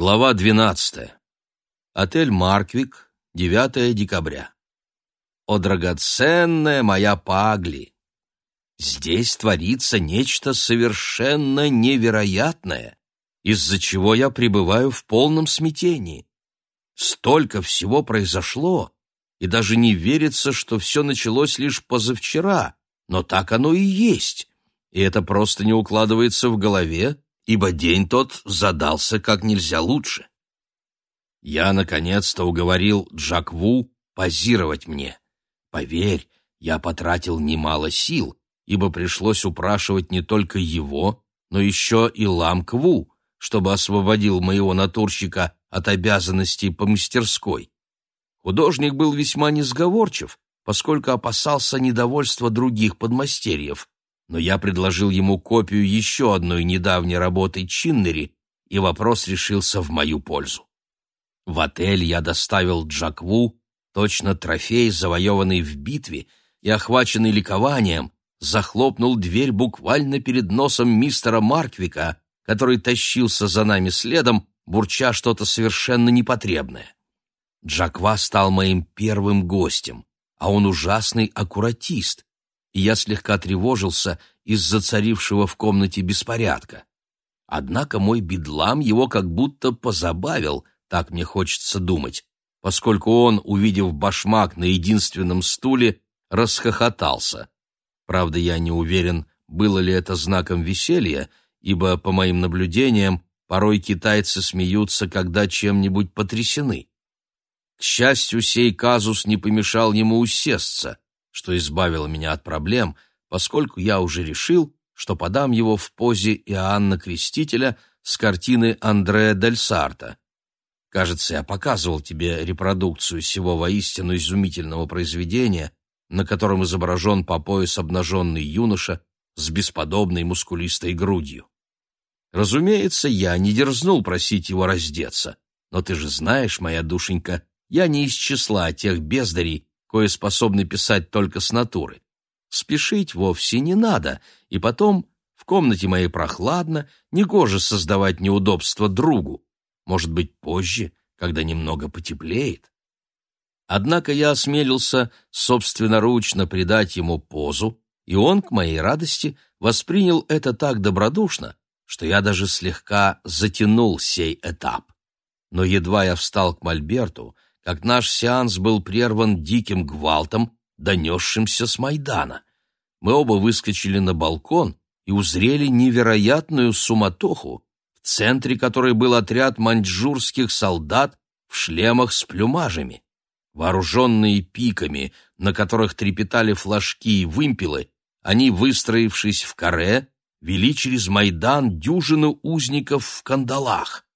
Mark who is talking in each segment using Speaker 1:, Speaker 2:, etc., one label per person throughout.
Speaker 1: Глава 12. Отель «Марквик», 9 декабря. О, драгоценная моя Пагли! Здесь творится нечто совершенно невероятное, из-за чего я пребываю в полном смятении. Столько всего произошло, и даже не верится, что все началось лишь позавчера, но так оно и есть, и это просто не укладывается в голове, ибо день тот задался как нельзя лучше. Я, наконец-то, уговорил Джакву позировать мне. Поверь, я потратил немало сил, ибо пришлось упрашивать не только его, но еще и Ламкву, чтобы освободил моего натурщика от обязанностей по мастерской. Художник был весьма несговорчив, поскольку опасался недовольства других подмастерьев, но я предложил ему копию еще одной недавней работы Чиннери, и вопрос решился в мою пользу. В отель я доставил Джакву, точно трофей, завоеванный в битве, и, охваченный ликованием, захлопнул дверь буквально перед носом мистера Марквика, который тащился за нами следом, бурча что-то совершенно непотребное. Джаква стал моим первым гостем, а он ужасный аккуратист, я слегка тревожился из-за царившего в комнате беспорядка. Однако мой бедлам его как будто позабавил, так мне хочется думать, поскольку он, увидев башмак на единственном стуле, расхохотался. Правда, я не уверен, было ли это знаком веселья, ибо, по моим наблюдениям, порой китайцы смеются, когда чем-нибудь потрясены. К счастью, сей казус не помешал ему усесться, что избавило меня от проблем, поскольку я уже решил, что подам его в позе Иоанна Крестителя с картины Андреа Дель Сарта. Кажется, я показывал тебе репродукцию сего воистину изумительного произведения, на котором изображен по пояс обнаженный юноша с бесподобной мускулистой грудью. Разумеется, я не дерзнул просить его раздеться, но ты же знаешь, моя душенька, я не из числа тех бездарей, кое способны писать только с натуры. Спешить вовсе не надо, и потом в комнате моей прохладно, негоже создавать неудобства другу. Может быть, позже, когда немного потеплеет. Однако я осмелился собственноручно придать ему позу, и он, к моей радости, воспринял это так добродушно, что я даже слегка затянул сей этап. Но едва я встал к Мольберту, как наш сеанс был прерван диким гвалтом, донесшимся с Майдана. Мы оба выскочили на балкон и узрели невероятную суматоху, в центре которой был отряд маньчжурских солдат в шлемах с плюмажами. Вооруженные пиками, на которых трепетали флажки и вымпелы, они, выстроившись в каре, вели через Майдан дюжину узников в кандалах.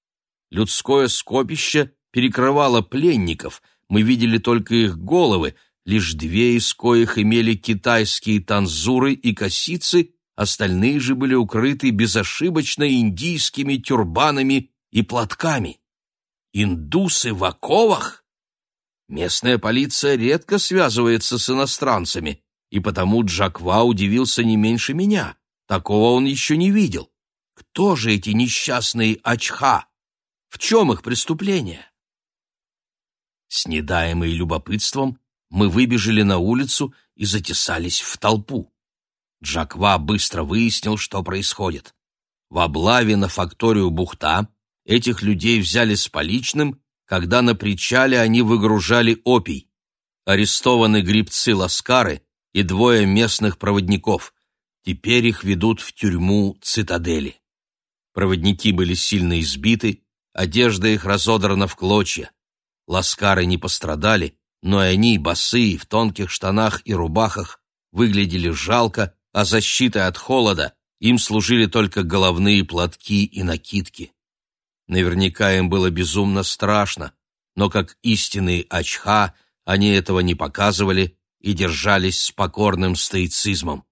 Speaker 1: Людское скопище перекрывала пленников, мы видели только их головы, лишь две из коих имели китайские танзуры и косицы, остальные же были укрыты безошибочно индийскими тюрбанами и платками. Индусы в оковах? Местная полиция редко связывается с иностранцами, и потому Джаква удивился не меньше меня. Такого он еще не видел. Кто же эти несчастные очха? В чем их преступление? С недаемой любопытством мы выбежали на улицу и затесались в толпу. Джаква быстро выяснил, что происходит. В облаве на факторию Бухта этих людей взяли с поличным, когда на причале они выгружали опий. Арестованы грибцы Ласкары и двое местных проводников. Теперь их ведут в тюрьму цитадели. Проводники были сильно избиты, одежда их разодрана в клочья. Ласкары не пострадали, но и они, босые, в тонких штанах и рубахах, выглядели жалко, а защитой от холода им служили только головные платки и накидки. Наверняка им было безумно страшно, но как истинные очха они этого не показывали и держались с покорным стоицизмом.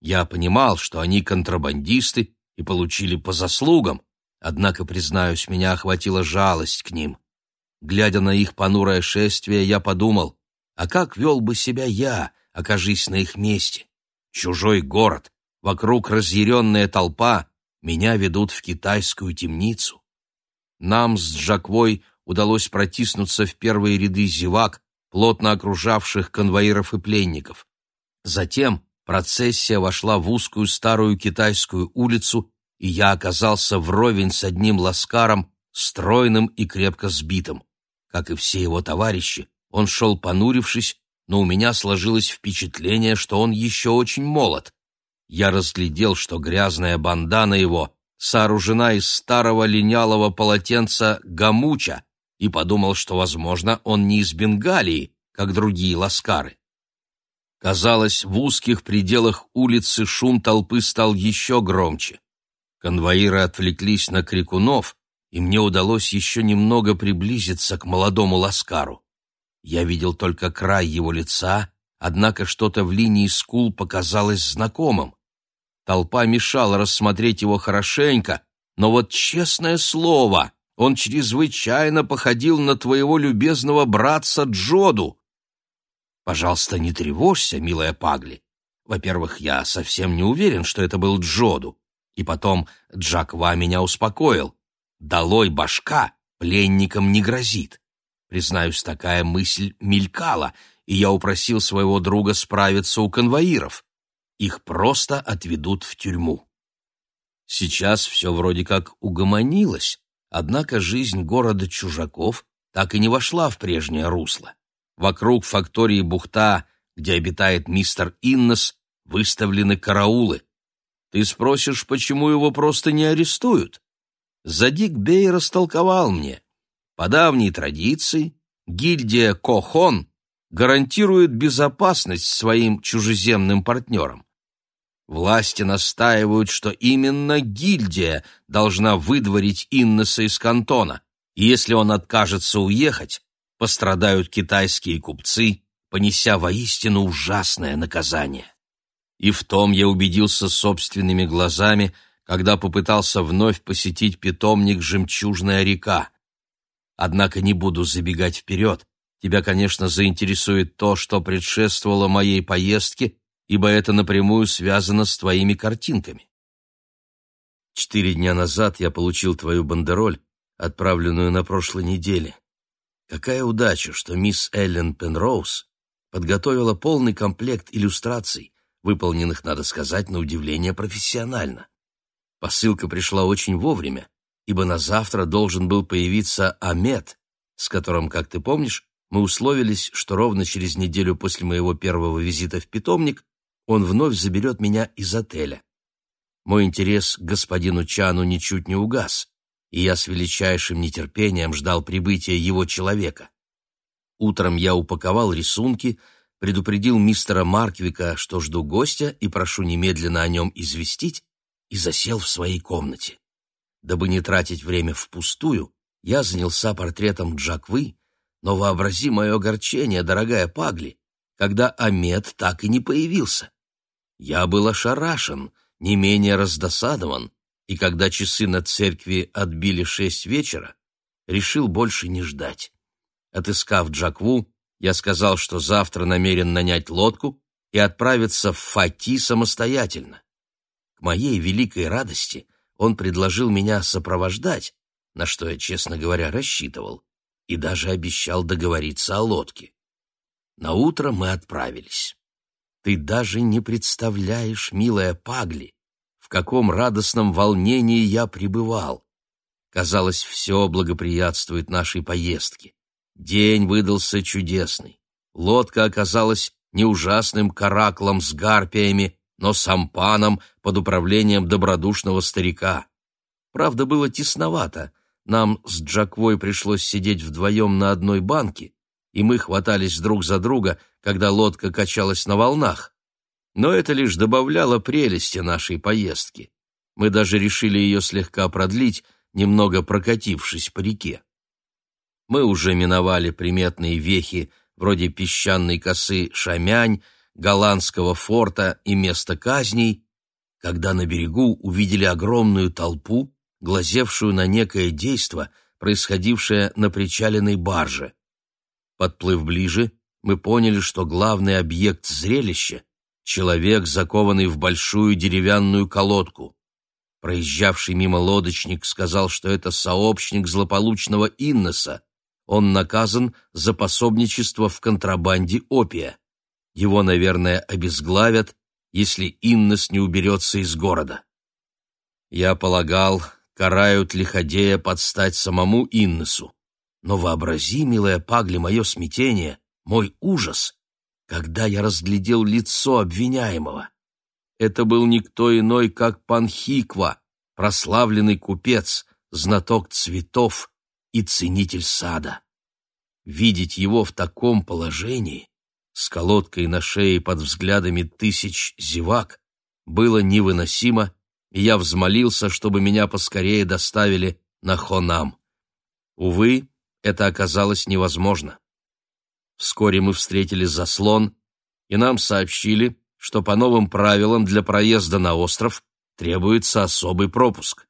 Speaker 1: Я понимал, что они контрабандисты и получили по заслугам, однако, признаюсь, меня охватила жалость к ним. Глядя на их понурое шествие, я подумал, а как вел бы себя я, окажись на их месте? Чужой город, вокруг разъяренная толпа, меня ведут в китайскую темницу. нам с Джаквой удалось протиснуться в первые ряды зевак, плотно окружавших конвоиров и пленников. Затем процессия вошла в узкую старую китайскую улицу, и я оказался вровень с одним ласкаром, стройным и крепко сбитым. Как и все его товарищи, он шел понурившись, но у меня сложилось впечатление, что он еще очень молод. Я разглядел, что грязная бандана его сооружена из старого линялого полотенца гамуча, и подумал, что, возможно, он не из Бенгалии, как другие ласкары. Казалось, в узких пределах улицы шум толпы стал еще громче. Конвоиры отвлеклись на крикунов, и мне удалось еще немного приблизиться к молодому ласкару. Я видел только край его лица, однако что-то в линии скул показалось знакомым. Толпа мешала рассмотреть его хорошенько, но вот честное слово, он чрезвычайно походил на твоего любезного братца Джоду. Пожалуйста, не тревожься, милая Пагли. Во-первых, я совсем не уверен, что это был Джоду. И потом Джаква меня успокоил. Долой башка пленникам не грозит. Признаюсь, такая мысль мелькала, и я упросил своего друга справиться у конвоиров. Их просто отведут в тюрьму. Сейчас все вроде как угомонилось, однако жизнь города чужаков так и не вошла в прежнее русло. Вокруг фактории Бухта, где обитает мистер Иннес, выставлены караулы. Ты спросишь, почему его просто не арестуют? Задик Бей растолковал мне. По давней традиции гильдия Кохон гарантирует безопасность своим чужеземным партнерам. Власти настаивают, что именно гильдия должна выдворить Иннеса из кантона, и если он откажется уехать, пострадают китайские купцы, понеся воистину ужасное наказание. И в том я убедился собственными глазами, когда попытался вновь посетить питомник «Жемчужная река». Однако не буду забегать вперед. Тебя, конечно, заинтересует то, что предшествовало моей поездке, ибо это напрямую связано с твоими картинками. Четыре дня назад я получил твою бандероль, отправленную на прошлой неделе. Какая удача, что мисс Эллен Пенроуз подготовила полный комплект иллюстраций, выполненных, надо сказать, на удивление профессионально. Посылка пришла очень вовремя, ибо на завтра должен был появиться Амет, с которым, как ты помнишь, мы условились, что ровно через неделю после моего первого визита в питомник он вновь заберет меня из отеля. Мой интерес к господину Чану ничуть не угас и я с величайшим нетерпением ждал прибытия его человека. Утром я упаковал рисунки, предупредил мистера Марквика, что жду гостя и прошу немедленно о нем известить, и засел в своей комнате. Дабы не тратить время впустую, я занялся портретом Джаквы, но вообрази мое огорчение, дорогая Пагли, когда Амет так и не появился. Я был ошарашен, не менее раздосадован, и когда часы на церкви отбили шесть вечера, решил больше не ждать. Отыскав Джакву, я сказал, что завтра намерен нанять лодку и отправиться в Фати самостоятельно. К моей великой радости он предложил меня сопровождать, на что я, честно говоря, рассчитывал, и даже обещал договориться о лодке. На утро мы отправились. Ты даже не представляешь, милая Пагли, в каком радостном волнении я пребывал. Казалось, все благоприятствует нашей поездке. День выдался чудесный. Лодка оказалась не ужасным караклом с гарпиями, но сампаном под управлением добродушного старика. Правда, было тесновато. Нам с Джаквой пришлось сидеть вдвоем на одной банке, и мы хватались друг за друга, когда лодка качалась на волнах но это лишь добавляло прелести нашей поездки. Мы даже решили ее слегка продлить, немного прокатившись по реке. Мы уже миновали приметные вехи вроде песчаной косы Шамянь, голландского форта и места казней, когда на берегу увидели огромную толпу, глазевшую на некое действо, происходившее на причаленной барже. Подплыв ближе, мы поняли, что главный объект зрелища человек, закованный в большую деревянную колодку. Проезжавший мимо лодочник сказал, что это сообщник злополучного Иннеса. Он наказан за пособничество в контрабанде опия. Его, наверное, обезглавят, если Иннес не уберется из города. Я полагал, карают лиходея подстать самому Иннесу. Но вообрази, милая Пагли, мое смятение, мой ужас, когда я разглядел лицо обвиняемого. Это был никто иной, как Панхиква, прославленный купец, знаток цветов и ценитель сада. Видеть его в таком положении, с колодкой на шее под взглядами тысяч зевак, было невыносимо, и я взмолился, чтобы меня поскорее доставили на Хонам. Увы, это оказалось невозможно. Вскоре мы встретили заслон, и нам сообщили, что по новым правилам для проезда на остров требуется особый пропуск.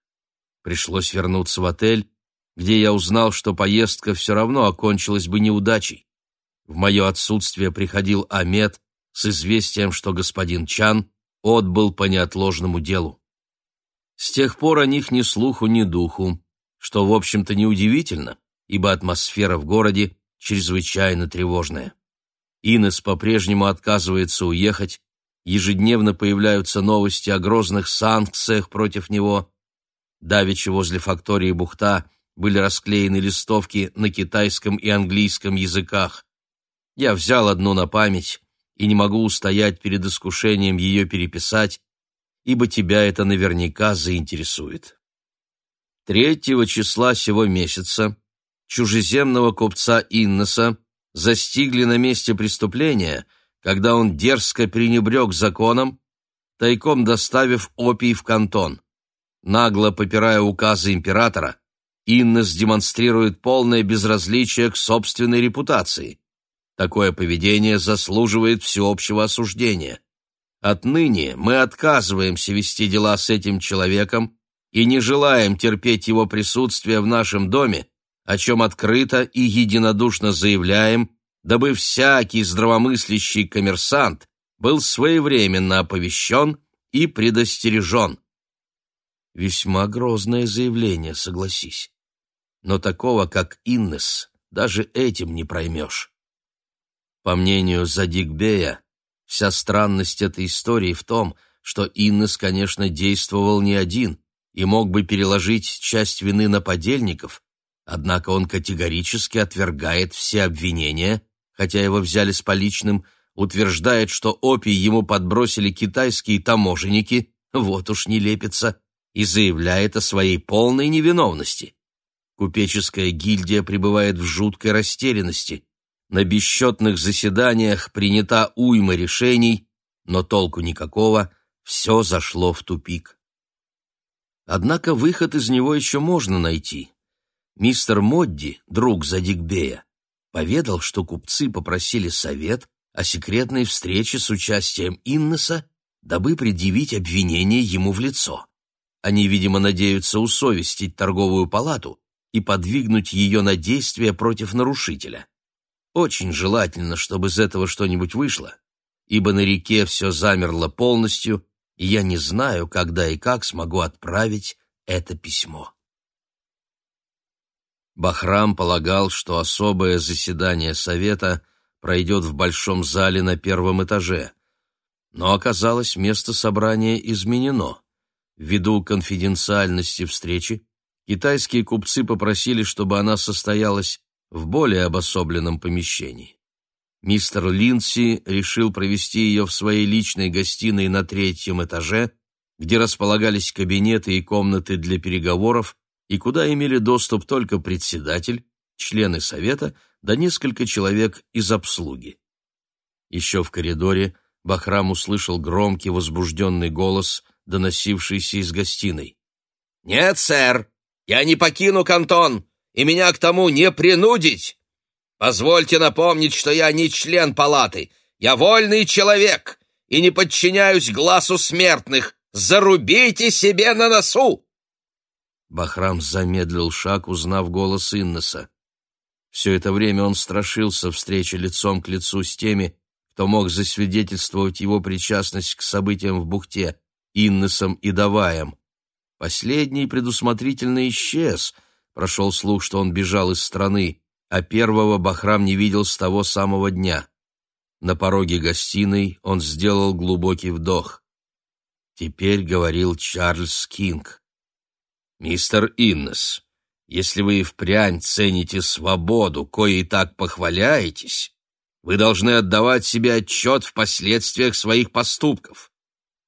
Speaker 1: Пришлось вернуться в отель, где я узнал, что поездка все равно окончилась бы неудачей. В мое отсутствие приходил Амет с известием, что господин Чан отбыл по неотложному делу. С тех пор о них ни слуху, ни духу, что, в общем-то, неудивительно, ибо атмосфера в городе чрезвычайно тревожная. Инес по-прежнему отказывается уехать, ежедневно появляются новости о грозных санкциях против него. Давеча возле фактории Бухта были расклеены листовки на китайском и английском языках. Я взял одну на память и не могу устоять перед искушением ее переписать, ибо тебя это наверняка заинтересует. Третьего числа сего месяца чужеземного купца Инноса застигли на месте преступления — когда он дерзко пренебрег законом, тайком доставив опий в кантон. Нагло попирая указы императора, Иннес демонстрирует полное безразличие к собственной репутации. Такое поведение заслуживает всеобщего осуждения. Отныне мы отказываемся вести дела с этим человеком и не желаем терпеть его присутствие в нашем доме, о чем открыто и единодушно заявляем дабы всякий здравомыслящий коммерсант был своевременно оповещен и предостережен. Весьма грозное заявление, согласись. Но такого, как Иннес, даже этим не проймешь. По мнению Задикбея, вся странность этой истории в том, что Иннес, конечно, действовал не один и мог бы переложить часть вины на подельников, однако он категорически отвергает все обвинения хотя его взяли с поличным, утверждает, что опий ему подбросили китайские таможенники, вот уж не лепится, и заявляет о своей полной невиновности. Купеческая гильдия пребывает в жуткой растерянности. На бесчетных заседаниях принята уйма решений, но толку никакого, все зашло в тупик. Однако выход из него еще можно найти. Мистер Модди, друг Задикбея, поведал, что купцы попросили совет о секретной встрече с участием Иннеса, дабы предъявить обвинение ему в лицо. Они, видимо, надеются усовестить торговую палату и подвигнуть ее на действия против нарушителя. Очень желательно, чтобы из этого что-нибудь вышло, ибо на реке все замерло полностью, и я не знаю, когда и как смогу отправить это письмо. Бахрам полагал, что особое заседание совета пройдет в большом зале на первом этаже. Но оказалось, место собрания изменено. Ввиду конфиденциальности встречи, китайские купцы попросили, чтобы она состоялась в более обособленном помещении. Мистер Линдси решил провести ее в своей личной гостиной на третьем этаже, где располагались кабинеты и комнаты для переговоров, и куда имели доступ только председатель, члены совета да несколько человек из обслуги. Еще в коридоре Бахрам услышал громкий возбужденный голос, доносившийся из гостиной. «Нет, сэр, я не покину кантон, и меня к тому не принудить. Позвольте напомнить, что я не член палаты, я вольный человек и не подчиняюсь глазу смертных. Зарубите себе на носу!» Бахрам замедлил шаг, узнав голос Иннеса. Все это время он страшился встречи лицом к лицу с теми, кто мог засвидетельствовать его причастность к событиям в бухте, Иннесом и Даваем. Последний предусмотрительно исчез. Прошел слух, что он бежал из страны, а первого Бахрам не видел с того самого дня. На пороге гостиной он сделал глубокий вдох. Теперь говорил Чарльз Кинг. «Мистер Иннес, если вы и впрямь цените свободу, кое и так похваляетесь, вы должны отдавать себе отчет в последствиях своих поступков.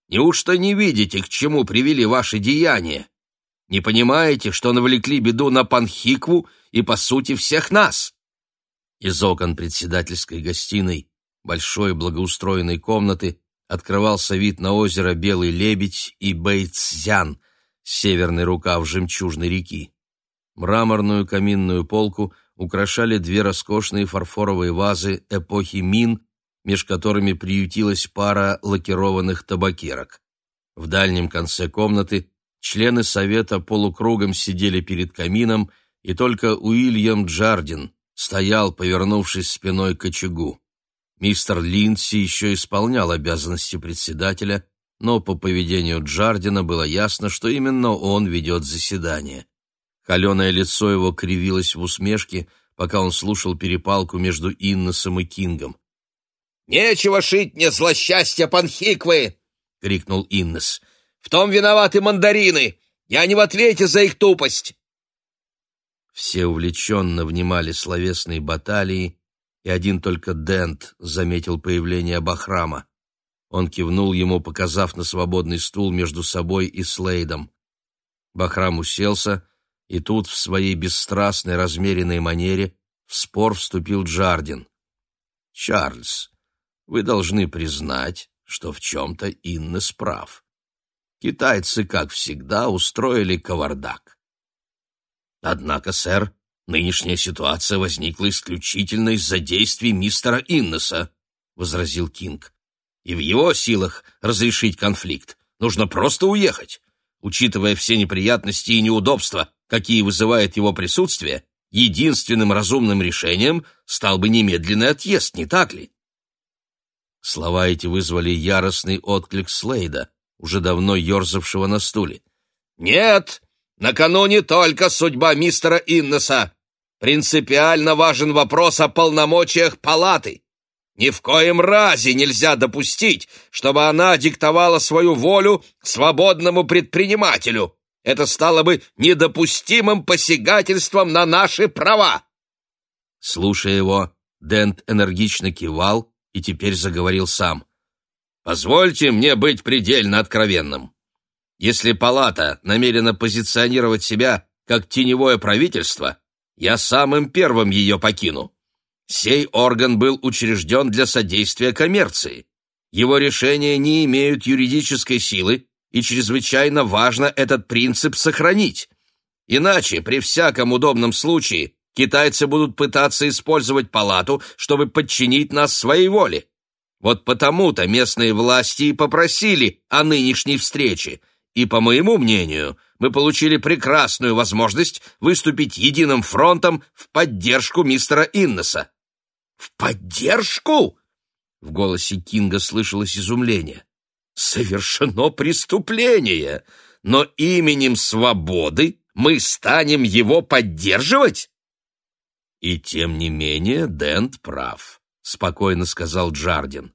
Speaker 1: Неужто не видите, к чему привели ваши деяния? Не понимаете, что навлекли беду на Панхикву и, по сути, всех нас?» Из окон председательской гостиной, большой благоустроенной комнаты, открывался вид на озеро Белый Лебедь и Бэйцзян, северный рукав жемчужной реки. Мраморную каминную полку украшали две роскошные фарфоровые вазы эпохи Мин, меж которыми приютилась пара лакированных табакерок. В дальнем конце комнаты члены совета полукругом сидели перед камином, и только Уильям Джардин стоял, повернувшись спиной к очагу. Мистер Линдси еще исполнял обязанности председателя, но по поведению Джардина было ясно, что именно он ведет заседание. Холеное лицо его кривилось в усмешке, пока он слушал перепалку между Инносом и Кингом.
Speaker 2: «Нечего шить мне злосчастья панхиквы!» — крикнул Иннес. «В том виноваты мандарины! Я не в ответе за их тупость!»
Speaker 1: Все увлеченно внимали словесной баталии, и один только Дент заметил появление Бахрама. Он кивнул ему, показав на свободный стул между собой и Слейдом. Бахрам уселся, и тут в своей бесстрастной, размеренной манере в спор вступил Джардин. «Чарльз, вы должны признать, что в чем-то Инна справ. Китайцы, как всегда, устроили кавардак. Однако, сэр, Нынешняя ситуация возникла исключительно из-за действий мистера Иннеса, возразил Кинг. И в его силах разрешить конфликт. Нужно просто уехать. Учитывая все неприятности и неудобства, какие вызывает его присутствие, единственным разумным решением стал бы немедленный отъезд, не так ли? Слова эти вызвали яростный отклик Слейда, уже давно ерзавшего на стуле.
Speaker 2: «Нет, на кону не только судьба мистера Иннеса. Принципиально важен вопрос о полномочиях палаты. Ни в коем разе нельзя допустить, чтобы она диктовала свою волю свободному предпринимателю. Это стало бы недопустимым посягательством на наши права.
Speaker 1: Слушая его, Дент энергично кивал и теперь заговорил сам.
Speaker 2: «Позвольте мне быть предельно откровенным. Если палата намерена позиционировать себя как теневое правительство, я самым первым ее покину. Сей орган был учрежден для содействия коммерции. Его решения не имеют юридической силы, и чрезвычайно важно этот принцип сохранить. Иначе, при всяком удобном случае, китайцы будут пытаться использовать палату, чтобы подчинить нас своей воле. Вот потому-то местные власти и попросили о нынешней встрече, и, по моему мнению, мы получили прекрасную возможность выступить единым фронтом в поддержку мистера Иннеса. В поддержку? В голосе Кинга слышалось изумление. Совершено преступление, но именем свободы мы станем его поддерживать?
Speaker 1: И тем не менее Дент прав, спокойно сказал Джардин.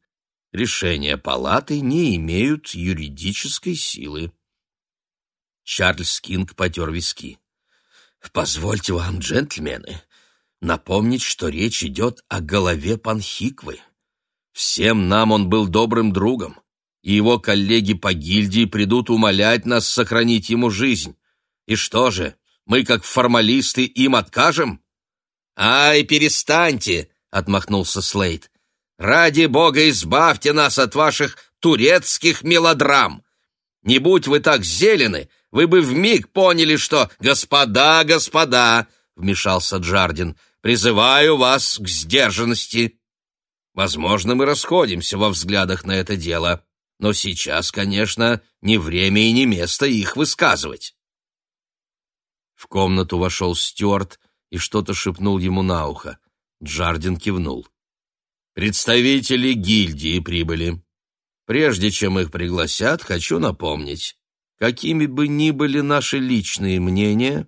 Speaker 1: Решения палаты не имеют юридической силы. Чарльз Кинг потер виски. «Позвольте вам, джентльмены, напомнить, что речь идет о голове Панхиквы. Всем нам он был добрым другом, и его коллеги по гильдии придут умолять нас сохранить ему жизнь. И что же, мы, как формалисты, им откажем?»
Speaker 2: «Ай, перестаньте!» — отмахнулся Слейд. «Ради бога избавьте нас от ваших турецких мелодрам! Не будь вы так зелены, вы бы вмиг поняли, что... Господа, господа, — вмешался Джардин, — призываю вас к сдержанности. Возможно, мы расходимся во взглядах на это дело, но сейчас, конечно, не время и не место их высказывать. В комнату вошел Стюарт и что-то шепнул ему на ухо. Джардин кивнул. «Представители гильдии прибыли. Прежде чем их пригласят, хочу напомнить.
Speaker 1: какими бы ни были наши личные мнения,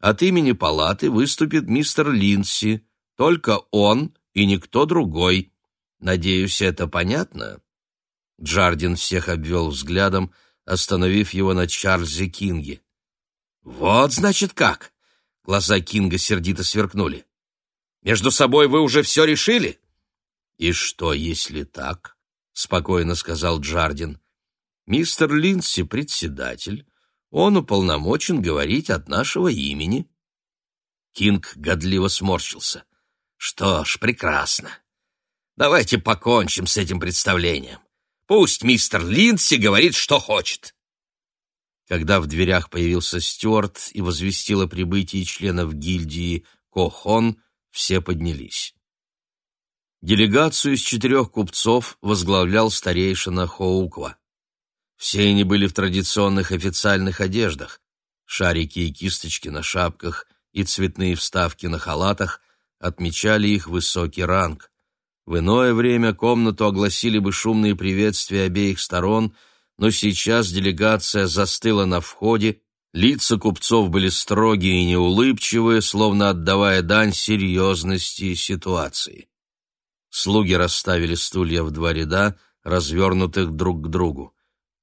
Speaker 1: от имени палаты выступит мистер Линси, только он и никто другой. Надеюсь, это понятно?» Джардин всех обвел взглядом, остановив его на Чарльзе Кинге. «Вот, значит, как!» Глаза Кинга сердито сверкнули. «Между собой вы уже все решили?» «И что, если так?» — спокойно сказал Джардин. «Мистер Линдси — председатель. Он уполномочен говорить от нашего имени». Кинг годливо сморщился. «Что ж, прекрасно. Давайте покончим с этим представлением. Пусть мистер Линдси говорит, что хочет». Когда в дверях появился Стюарт и возвестил о прибытии членов гильдии Кохон, все поднялись. Делегацию из четырех купцов возглавлял старейшина Хоуква. Все они были в традиционных официальных одеждах. Шарики и кисточки на шапках и цветные вставки на халатах отмечали их высокий ранг. В иное время комнату огласили бы шумные приветствия обеих сторон, но сейчас делегация застыла на входе, лица купцов были строгие и неулыбчивые, словно отдавая дань серьезности ситуации. Слуги расставили стулья в два ряда, развернутых друг к другу.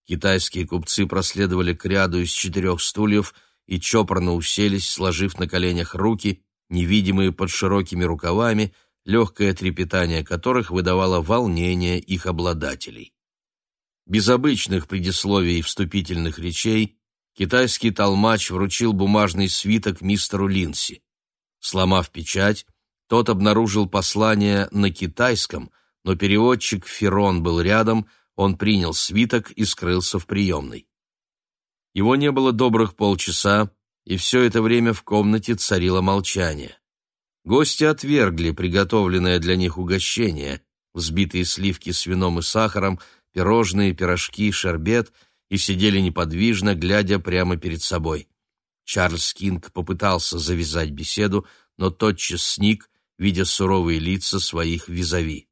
Speaker 1: Китайские купцы проследовали к ряду из четырех стульев и чопорно уселись, сложив на коленях руки, невидимые под широкими рукавами, легкое трепетание которых выдавало волнение их обладателей. Без обычных предисловий и вступительных речей китайский толмач вручил бумажный свиток мистеру Линси. Сломав печать, тот обнаружил послание на китайском, но переводчик Ферон был рядом, он принял свиток и скрылся в приемной. Его не было добрых полчаса, и все это время в комнате царило молчание. Гости отвергли приготовленное для них угощение, взбитые сливки с вином и сахаром, пирожные, пирожки, шербет, и сидели неподвижно, глядя прямо перед собой. Чарльз Кинг попытался завязать беседу, но тотчас сник, видя суровые лица своих визави.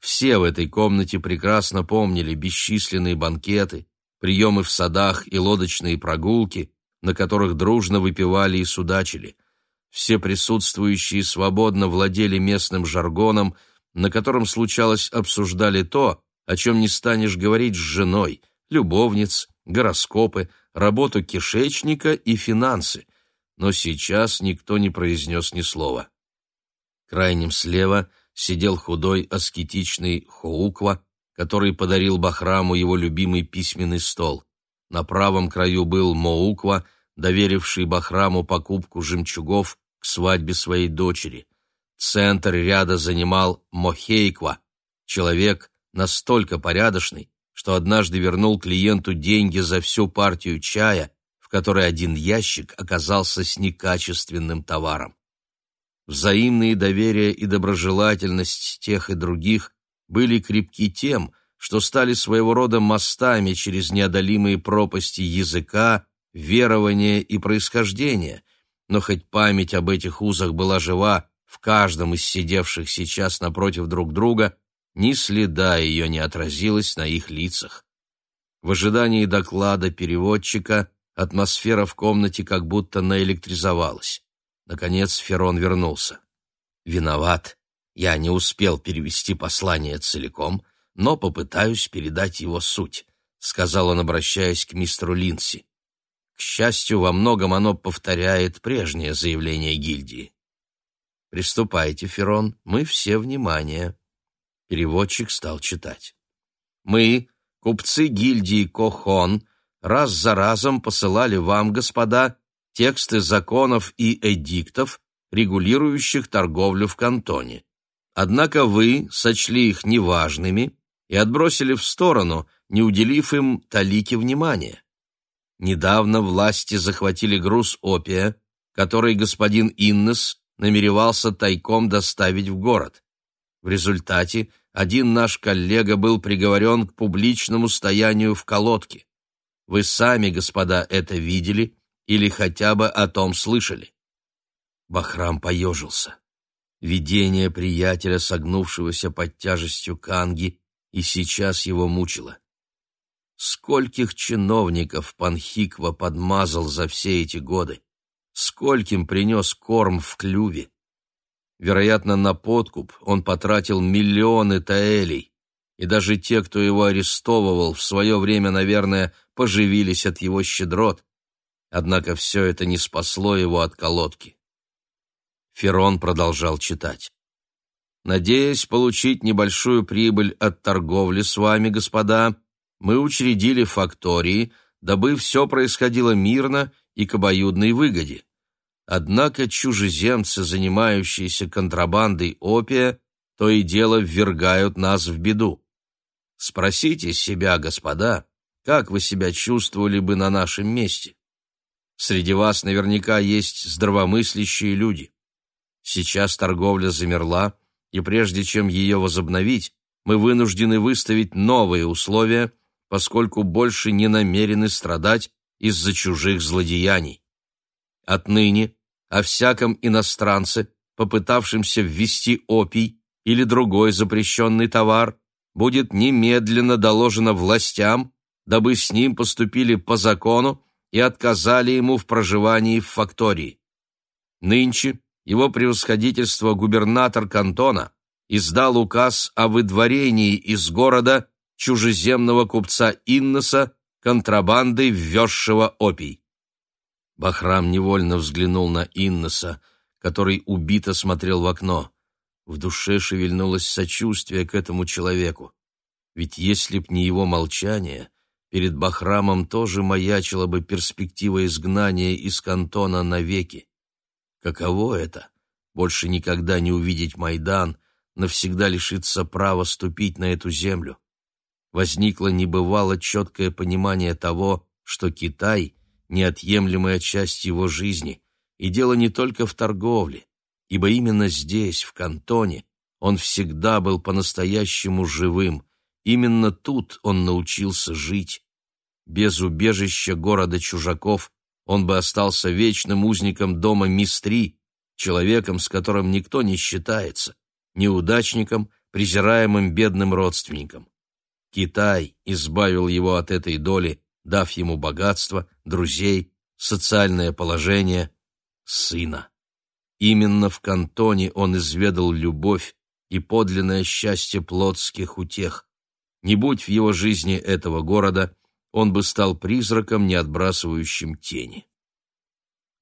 Speaker 1: Все в этой комнате прекрасно помнили бесчисленные банкеты, приемы в садах и лодочные прогулки, на которых дружно выпивали и судачили – все присутствующие свободно владели местным жаргоном, на котором случалось обсуждали то, о чем не станешь говорить с женой, любовниц, гороскопы, работу кишечника и финансы. Но сейчас никто не произнес ни слова. Крайним слева сидел худой аскетичный Хоуква, который подарил Бахраму его любимый письменный стол. На правом краю был Моуква — доверивший Бахраму покупку жемчугов к свадьбе своей дочери. Центр ряда занимал Мохейква, человек настолько порядочный, что однажды вернул клиенту деньги за всю партию чая, в которой один ящик оказался с некачественным товаром. Взаимные доверие и доброжелательность тех и других были крепки тем, что стали своего рода мостами через неодолимые пропасти языка, верования и происхождения, но хоть память об этих узах была жива в каждом из сидевших сейчас напротив друг друга, ни следа ее не отразилось на их лицах. В ожидании доклада переводчика атмосфера в комнате как будто наэлектризовалась. Наконец Ферон вернулся. «Виноват. Я не успел перевести послание целиком, но попытаюсь передать его суть», — сказал он, обращаясь к мистеру Линси. К счастью, во многом оно повторяет прежнее заявление гильдии. «Приступайте, Ферон, мы все внимание». Переводчик стал читать. «Мы, купцы гильдии Кохон, раз за разом посылали вам, господа, тексты законов и эдиктов, регулирующих торговлю в кантоне. Однако вы сочли их неважными и отбросили в сторону, не уделив им талики внимания. Недавно власти захватили груз опия, который господин Иннес намеревался тайком доставить в город. В результате один наш коллега был приговорен к публичному стоянию в колодке. Вы сами, господа, это видели или хотя бы о том слышали?» Бахрам поежился. Видение приятеля, согнувшегося под тяжестью канги, и сейчас его мучило. Скольких чиновников Панхиква подмазал за все эти годы? Скольким принес корм в клюве? Вероятно, на подкуп он потратил миллионы таэлей, и даже те, кто его арестовывал, в свое время, наверное, поживились от его щедрот. Однако все это не спасло его от колодки. Ферон продолжал читать. «Надеясь получить небольшую прибыль от торговли с вами, господа, мы учредили фактории, дабы все происходило мирно и к обоюдной выгоде. Однако чужеземцы, занимающиеся контрабандой опия, то и дело ввергают нас в беду. Спросите себя, господа, как вы себя чувствовали бы на нашем месте? Среди вас наверняка есть здравомыслящие люди. Сейчас торговля замерла, и прежде чем ее возобновить, мы вынуждены выставить новые условия, поскольку больше не намерены страдать из-за чужих злодеяний. Отныне о всяком иностранце, попытавшемся ввести опий или другой запрещенный товар, будет немедленно доложено властям, дабы с ним поступили по закону и отказали ему в проживании в фактории. Нынче его превосходительство губернатор кантона издал указ о выдворении из города чужеземного купца Инноса, контрабандой ввезшего опий. Бахрам невольно взглянул на Инноса, который убито смотрел в окно. В душе шевельнулось сочувствие к этому человеку. Ведь если б не его молчание, перед Бахрамом тоже маячила бы перспектива изгнания из кантона навеки. Каково это — больше никогда не увидеть Майдан, навсегда лишиться права ступить на эту землю? возникло небывало четкое понимание того, что Китай – неотъемлемая часть его жизни, и дело не только в торговле, ибо именно здесь, в Кантоне, он всегда был по-настоящему живым, именно тут он научился жить. Без убежища города чужаков он бы остался вечным узником дома Мистри, человеком, с которым никто не считается, неудачником, презираемым бедным родственником. Китай избавил его от этой доли, дав ему богатство, друзей, социальное положение, сына. Именно в кантоне он изведал любовь и подлинное счастье плотских утех. Не будь в его жизни этого города, он бы стал призраком, не отбрасывающим тени.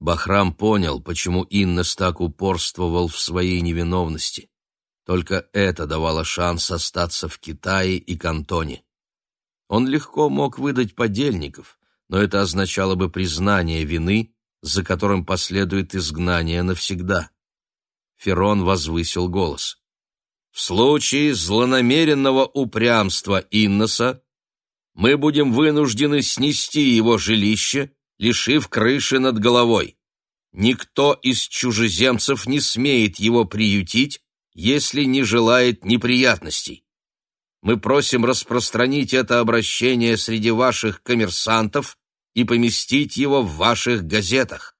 Speaker 1: Бахрам понял, почему Иннес так упорствовал в своей невиновности. Только это давало шанс остаться в Китае и Кантоне. Он легко мог выдать подельников, но это означало бы признание вины, за которым последует изгнание навсегда. Ферон возвысил голос. В случае злонамеренного упрямства Инноса мы будем вынуждены снести его жилище, лишив крыши над головой. Никто из чужеземцев не смеет его приютить, если не желает неприятностей. Мы просим распространить это обращение среди ваших коммерсантов и поместить его в ваших газетах.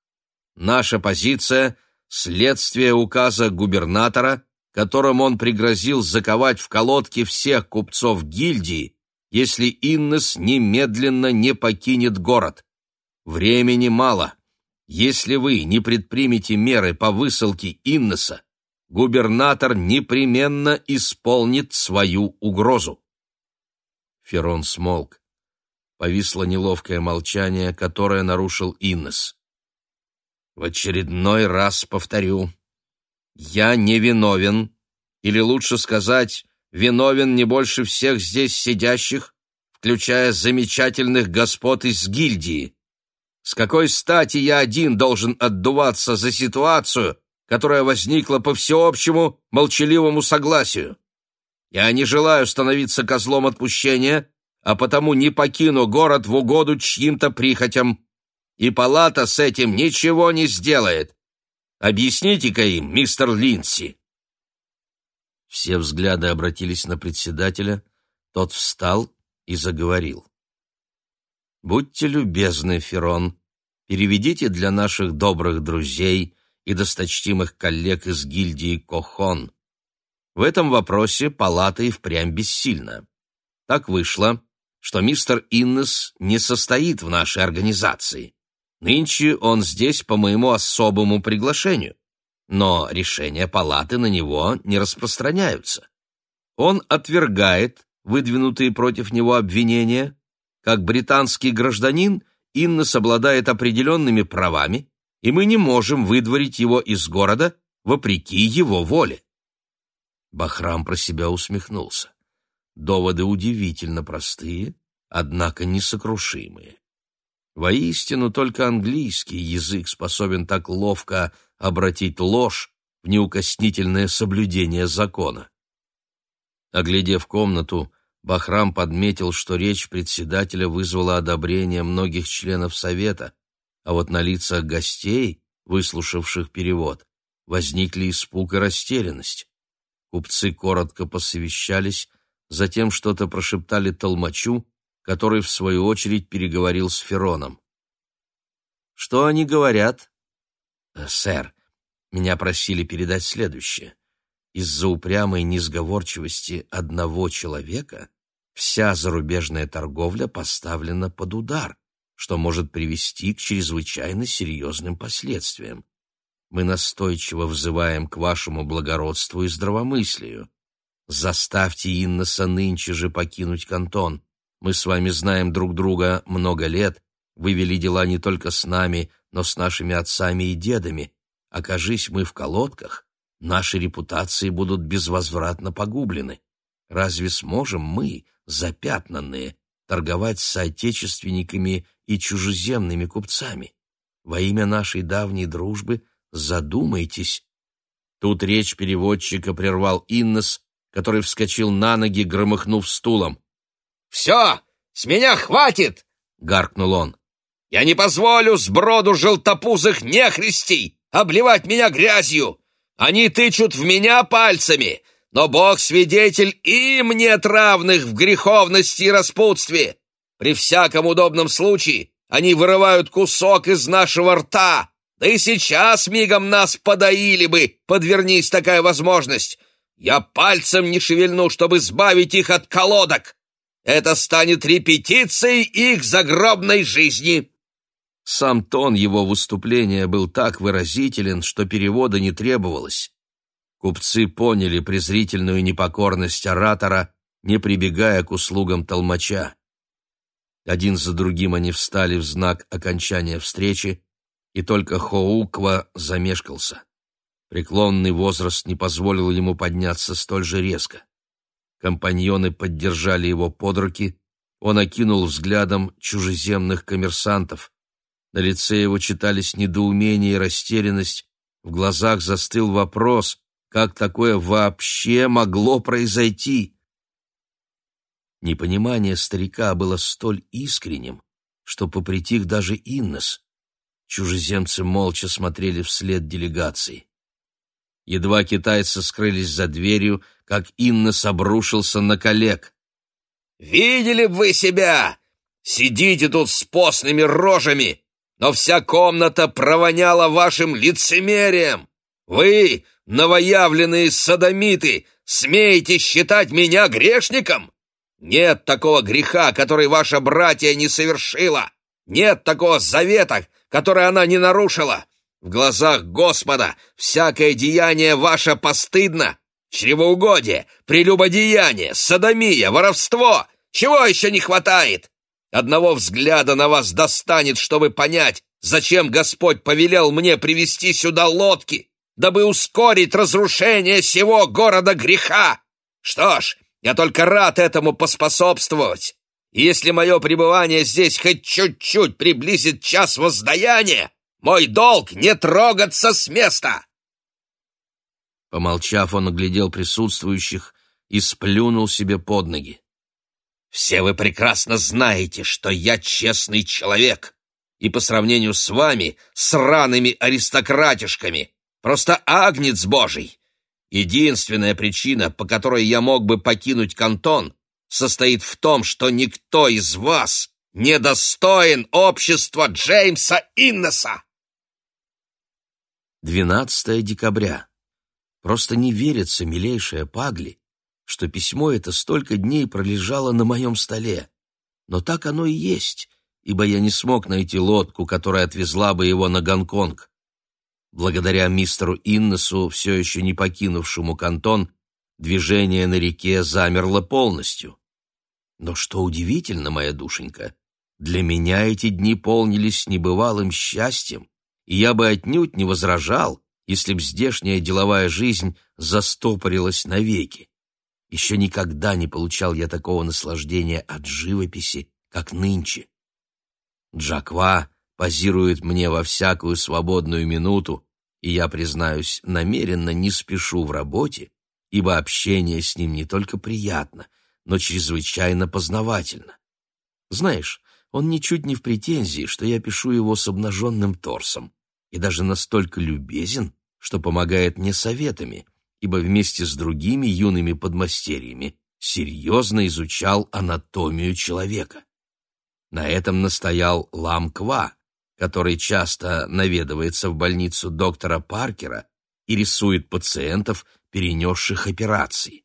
Speaker 1: Наша позиция – следствие указа губернатора, которым он пригрозил заковать в колодки всех купцов гильдии, если Иннес немедленно не покинет город. Времени мало. Если вы не предпримете меры по высылке Иннеса, губернатор непременно исполнит свою угрозу. Ферон смолк. Повисло неловкое молчание, которое нарушил Иннес. В очередной раз повторю. Я не виновен, или лучше сказать, виновен не больше всех здесь сидящих, включая замечательных господ из гильдии. С какой стати я один должен отдуваться за ситуацию, которая возникла по всеобщему молчаливому согласию. Я не желаю становиться козлом отпущения, а потому не покину город в угоду чьим-то прихотям. И палата с этим ничего не сделает. Объясните-ка им, мистер Линси. Все взгляды обратились на председателя. Тот встал и заговорил. «Будьте любезны, Ферон, переведите для наших добрых друзей и досточтимых коллег из гильдии Кохон. В этом вопросе палата и впрямь бессильна. Так вышло, что мистер Иннес не состоит в нашей организации. Нынче он здесь по моему особому приглашению, но решения палаты на него не распространяются. Он отвергает выдвинутые против него обвинения. Как британский гражданин Иннес обладает определенными правами, и мы не можем выдворить его из города вопреки его воле. Бахрам про себя усмехнулся. Доводы удивительно простые, однако несокрушимые. Воистину, только английский язык способен так ловко обратить ложь в неукоснительное соблюдение закона. Оглядев комнату, Бахрам подметил, что речь председателя вызвала одобрение многих членов Совета, а вот на лицах гостей, выслушавших перевод, возникли испуг и растерянность. Купцы коротко посовещались, затем что-то прошептали толмачу, который, в свою очередь, переговорил с Фероном. «Что они говорят?» «Э, «Сэр, меня просили передать следующее. Из-за упрямой несговорчивости одного человека вся зарубежная торговля поставлена под удар, что может привести к чрезвычайно серьезным последствиям. Мы настойчиво взываем к вашему благородству и здравомыслию. Заставьте Инноса нынче же покинуть кантон. Мы с вами знаем друг друга много лет, вы вели дела не только с нами, но с нашими отцами и дедами. Окажись мы в колодках, наши репутации будут безвозвратно погублены. Разве сможем мы, запятнанные, торговать с соотечественниками и чужеземными купцами? Во имя нашей давней дружбы задумайтесь. Тут речь переводчика прервал Иннес, который вскочил на ноги, громыхнув стулом.
Speaker 2: «Все, с меня хватит!» — гаркнул он. «Я не позволю сброду желтопузых нехристей обливать меня грязью! Они тычут в меня пальцами, но Бог свидетель, им нет равных в греховности и распутстве! При всяком удобном случае они вырывают кусок из нашего рта, да и сейчас мигом нас подоили бы, подвернись такая возможность. Я пальцем не шевельну, чтобы избавить их от колодок. Это станет репетицией их загробной жизни!»
Speaker 1: Сам тон его выступления был так выразителен, что перевода не требовалось. Купцы поняли презрительную непокорность оратора, не прибегая к услугам толмача. Один за другим они встали в знак окончания встречи, и только Хоуква замешкался. Преклонный возраст не позволил ему подняться столь же резко. Компаньоны поддержали его под руки, он окинул взглядом чужеземных коммерсантов. На лице его читались недоумение и растерянность, в глазах застыл вопрос, как такое вообще могло произойти. Непонимание старика было столь искренним, что попритих даже Иннес. Чужеземцы молча смотрели вслед делегации. Едва китайцы скрылись за дверью, как Иннес обрушился на коллег.
Speaker 2: «Видели бы вы себя! Сидите тут с постными рожами, но вся комната провоняла вашим лицемерием! Вы, новоявленные садомиты, смеете считать меня грешником? Нет такого греха, который ваша братья не совершила! Нет такого завета, который она не нарушила! В глазах Господа всякое деяние ваше постыдно, чревоугодие, прелюбодеяние, садомия, воровство. Чего еще не хватает? Одного взгляда на вас достанет, чтобы понять, зачем Господь повелел мне привести сюда лодки, дабы ускорить разрушение всего города греха. Что ж, я только рад этому поспособствовать. Если мое пребывание здесь хоть чуть-чуть приблизит час воздаяния, мой долг не трогаться с места!»
Speaker 1: Помолчав, он оглядел присутствующих и сплюнул себе под ноги.
Speaker 2: «Все вы прекрасно знаете, что я честный человек, и по сравнению с вами, сраными аристократишками, просто агнец божий. Единственная причина, по которой я мог бы покинуть кантон, состоит в том, что никто из вас недостоин общества Джеймса Иннеса.
Speaker 1: 12 декабря. Просто не верится, милейшая Пагли, что письмо это столько дней пролежало на моем столе. но так оно и есть, ибо я не смог найти лодку, которая отвезла бы его на Гонконг. Благодаря мистеру Иннесу, все еще не покинувшему кантон, движение на реке замерло полностью. Но что удивительно, моя душенька, для меня эти дни полнились небывалым счастьем, и я бы отнюдь не возражал, если б здешняя деловая жизнь застопорилась навеки. Еще никогда не получал я такого наслаждения от живописи, как нынче. Джаква позирует мне во всякую свободную минуту, и я, признаюсь, намеренно не спешу в работе, ибо общение с ним не только приятно, но чрезвычайно познавательно. Знаешь, он ничуть не в претензии, что я пишу его с обнаженным торсом, и даже настолько любезен, что помогает мне советами, ибо вместе с другими юными подмастерьями серьезно изучал анатомию человека. На этом настоял Лам Ква, который часто наведывается в больницу доктора Паркера и рисует пациентов, перенесших операции.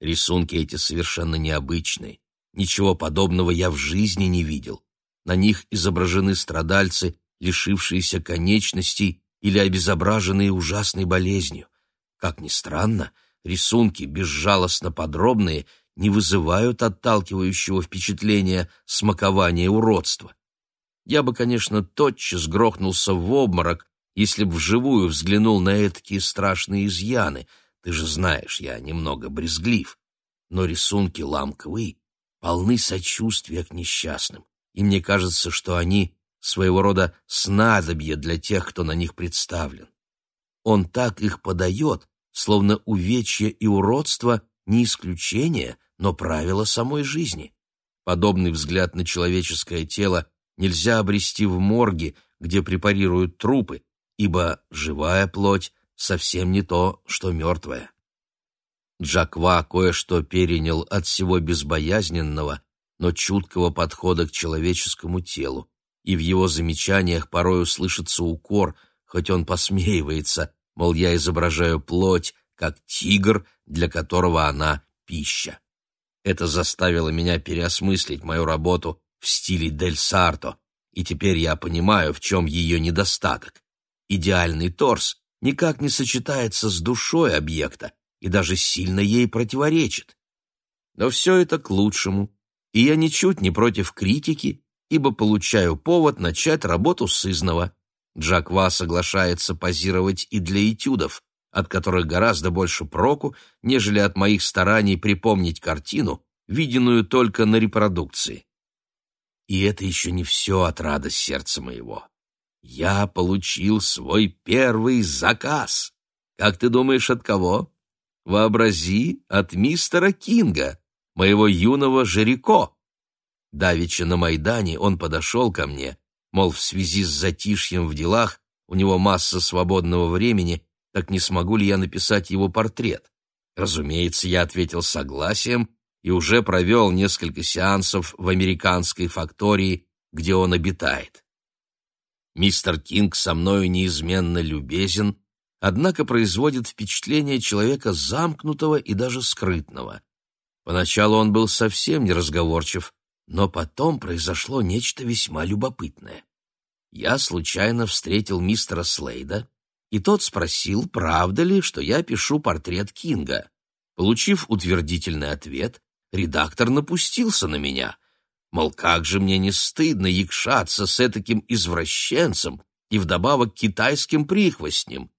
Speaker 1: Рисунки эти совершенно необычные. Ничего подобного я в жизни не видел. На них изображены страдальцы, лишившиеся конечностей или обезображенные ужасной болезнью. Как ни странно, рисунки, безжалостно подробные, не вызывают отталкивающего впечатления смакования уродства. Я бы, конечно, тотчас грохнулся в обморок, если б вживую взглянул на эти страшные изъяны. Ты же знаешь, я немного брезглив. Но рисунки ламковые полны сочувствия к несчастным, и мне кажется, что они своего рода снадобье для тех, кто на них представлен. Он так их подает, словно увечье и уродство не исключение, но правило самой жизни. Подобный взгляд на человеческое тело нельзя обрести в морге, где препарируют трупы, ибо живая плоть совсем не то, что мертвая. Джаква кое-что перенял от всего безбоязненного, но чуткого подхода к человеческому телу, и в его замечаниях порою слышится укор, хоть он посмеивается, мол, я изображаю плоть, как тигр, для которого она пища. Это заставило меня переосмыслить мою работу в стиле Дель Сарто, и теперь я понимаю, в чем ее недостаток. Идеальный торс никак не сочетается с душой объекта и даже сильно ей противоречит. Но все это к лучшему, и я ничуть не против критики, ибо получаю повод начать работу сызного. Джаква соглашается позировать и для этюдов, от которых гораздо больше проку, нежели от моих стараний припомнить картину, виденную только на репродукции. И это еще не все от радость сердца моего. Я получил свой первый заказ. Как ты думаешь, от кого? Вообрази, от мистера Кинга, моего юного Жирико. Давеча на Майдане он подошел ко мне, мол, в связи с затишьем в делах у него масса свободного времени, так не смогу ли я написать его портрет? Разумеется, я ответил согласием и уже провел несколько сеансов в американской фактории, где он обитает. Мистер Кинг со мною неизменно любезен, однако производит впечатление человека замкнутого и даже скрытного. Поначалу он был совсем неразговорчив, но потом произошло нечто весьма любопытное. Я случайно встретил мистера Слейда, и тот спросил, правда ли, что я пишу портрет Кинга. Получив утвердительный ответ, редактор напустился на меня. Мол, как же мне не стыдно якшаться с этаким извращенцем и вдобавок китайским прихвостнем.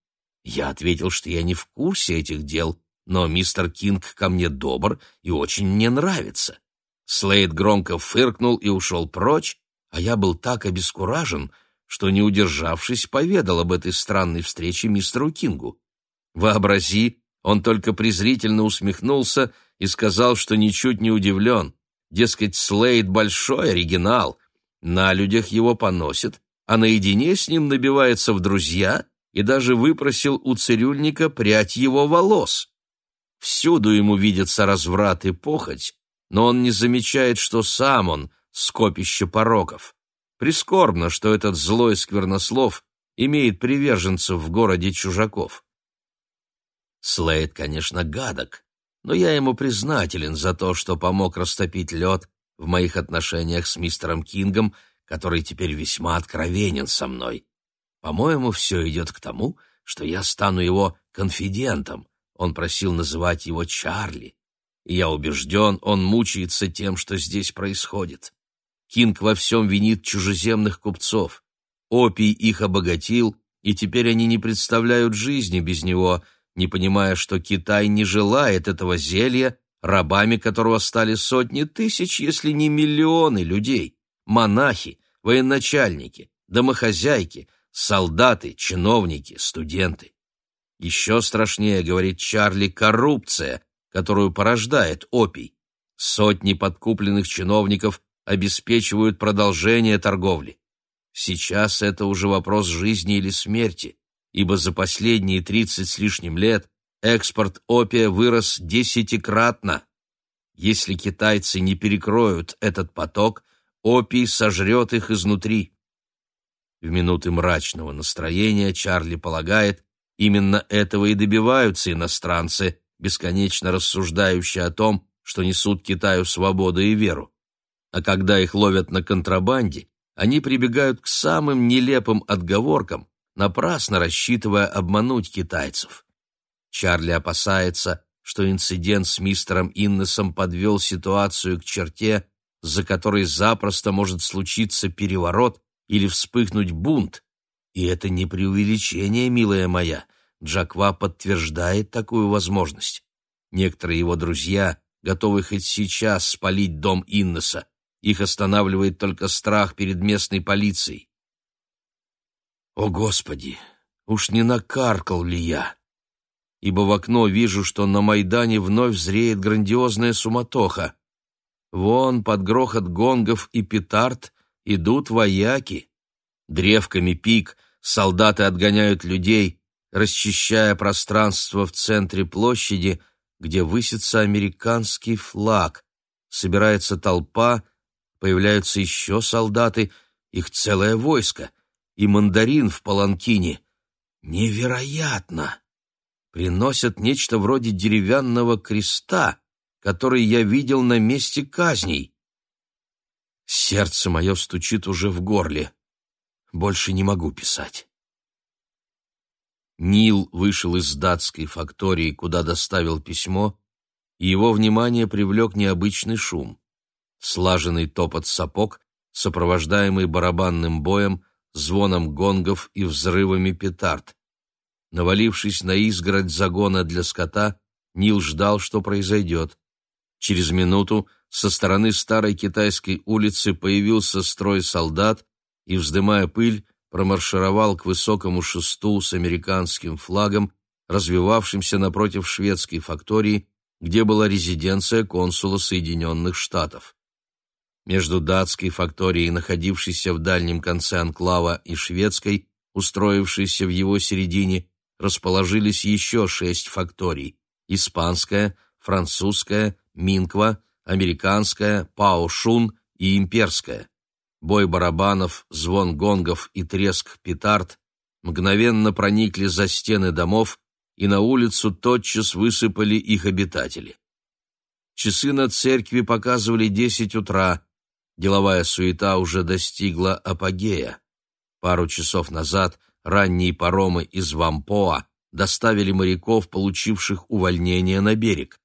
Speaker 1: Я ответил, что я не в курсе этих дел, но мистер Кинг ко мне добр и очень мне нравится. Слейд громко фыркнул и ушел прочь, а я был так обескуражен, что, не удержавшись, поведал об этой странной встрече мистеру Кингу. Вообрази, он только презрительно усмехнулся и сказал, что ничуть не удивлен. Дескать, Слейд большой оригинал, на людях его поносит, а наедине с ним набивается в друзья и даже выпросил у цирюльника прядь его волос. Всюду ему видится разврат и похоть, но он не замечает, что сам он — скопище пороков. Прискорбно, что этот злой сквернослов имеет приверженцев в городе чужаков. Слейд, конечно, гадок, но я ему признателен за то, что помог растопить лед в моих отношениях с мистером Кингом, который теперь весьма откровенен со мной. По-моему, все идет к тому, что я стану его конфидентом. Он просил называть его Чарли. И я убежден, он мучается тем, что здесь происходит. Кинг во всем винит чужеземных купцов. Опий их обогатил, и теперь они не представляют жизни без него, не понимая, что Китай не желает этого зелья, рабами которого стали сотни тысяч, если не миллионы людей, монахи, военачальники, домохозяйки, солдаты, чиновники, студенты. Еще страшнее, говорит Чарли, коррупция, которую порождает опий. Сотни подкупленных чиновников обеспечивают продолжение торговли. Сейчас это уже вопрос жизни или смерти, ибо за последние тридцать с лишним лет экспорт опия вырос десятикратно. Если китайцы не перекроют этот поток, опий сожрет их изнутри. В минуты мрачного настроения Чарли полагает, именно этого и добиваются иностранцы, бесконечно рассуждающие о том, что несут Китаю свободу и веру. А когда их ловят на контрабанде, они прибегают к самым нелепым отговоркам, напрасно рассчитывая обмануть китайцев. Чарли опасается, что инцидент с мистером Иннесом подвел ситуацию к черте, за которой запросто может случиться переворот или вспыхнуть бунт. И это не преувеличение, милая моя. Джаква подтверждает такую возможность. Некоторые его друзья готовы хоть сейчас спалить дом Иннеса. Их останавливает только страх перед местной полицией. О, Господи! Уж не накаркал ли я? Ибо в окно вижу, что на Майдане вновь зреет грандиозная суматоха. Вон под грохот гонгов и петард идут вояки. Древками пик солдаты отгоняют людей, расчищая пространство в центре площади, где высится американский флаг. Собирается толпа, появляются еще солдаты, их целое войско — и мандарин в паланкине. Невероятно! Приносят нечто вроде деревянного креста, который я видел на месте казней. Сердце мое стучит уже в горле. Больше не могу писать. Нил вышел из датской фактории, куда доставил письмо, и его внимание привлек необычный шум. Слаженный топот сапог, сопровождаемый барабанным боем, звоном гонгов и взрывами петард. Навалившись на изгородь загона для скота, Нил ждал, что произойдет. Через минуту со стороны старой китайской улицы появился строй солдат и, вздымая пыль, промаршировал к высокому шесту с американским флагом, развивавшимся напротив шведской фактории, где была резиденция консула Соединенных Штатов. Между датской факторией, находившейся в дальнем конце анклава, и шведской, устроившейся в его середине, расположились еще шесть факторий – испанская, французская, Минква, американская, Пао-Шун и имперская. Бой барабанов, звон гонгов и треск петард мгновенно проникли за стены домов, и на улицу тотчас высыпали их обитатели. Часы на церкви показывали десять утра, Деловая суета уже достигла апогея. Пару часов назад ранние паромы из Вампоа доставили моряков, получивших увольнение на берег.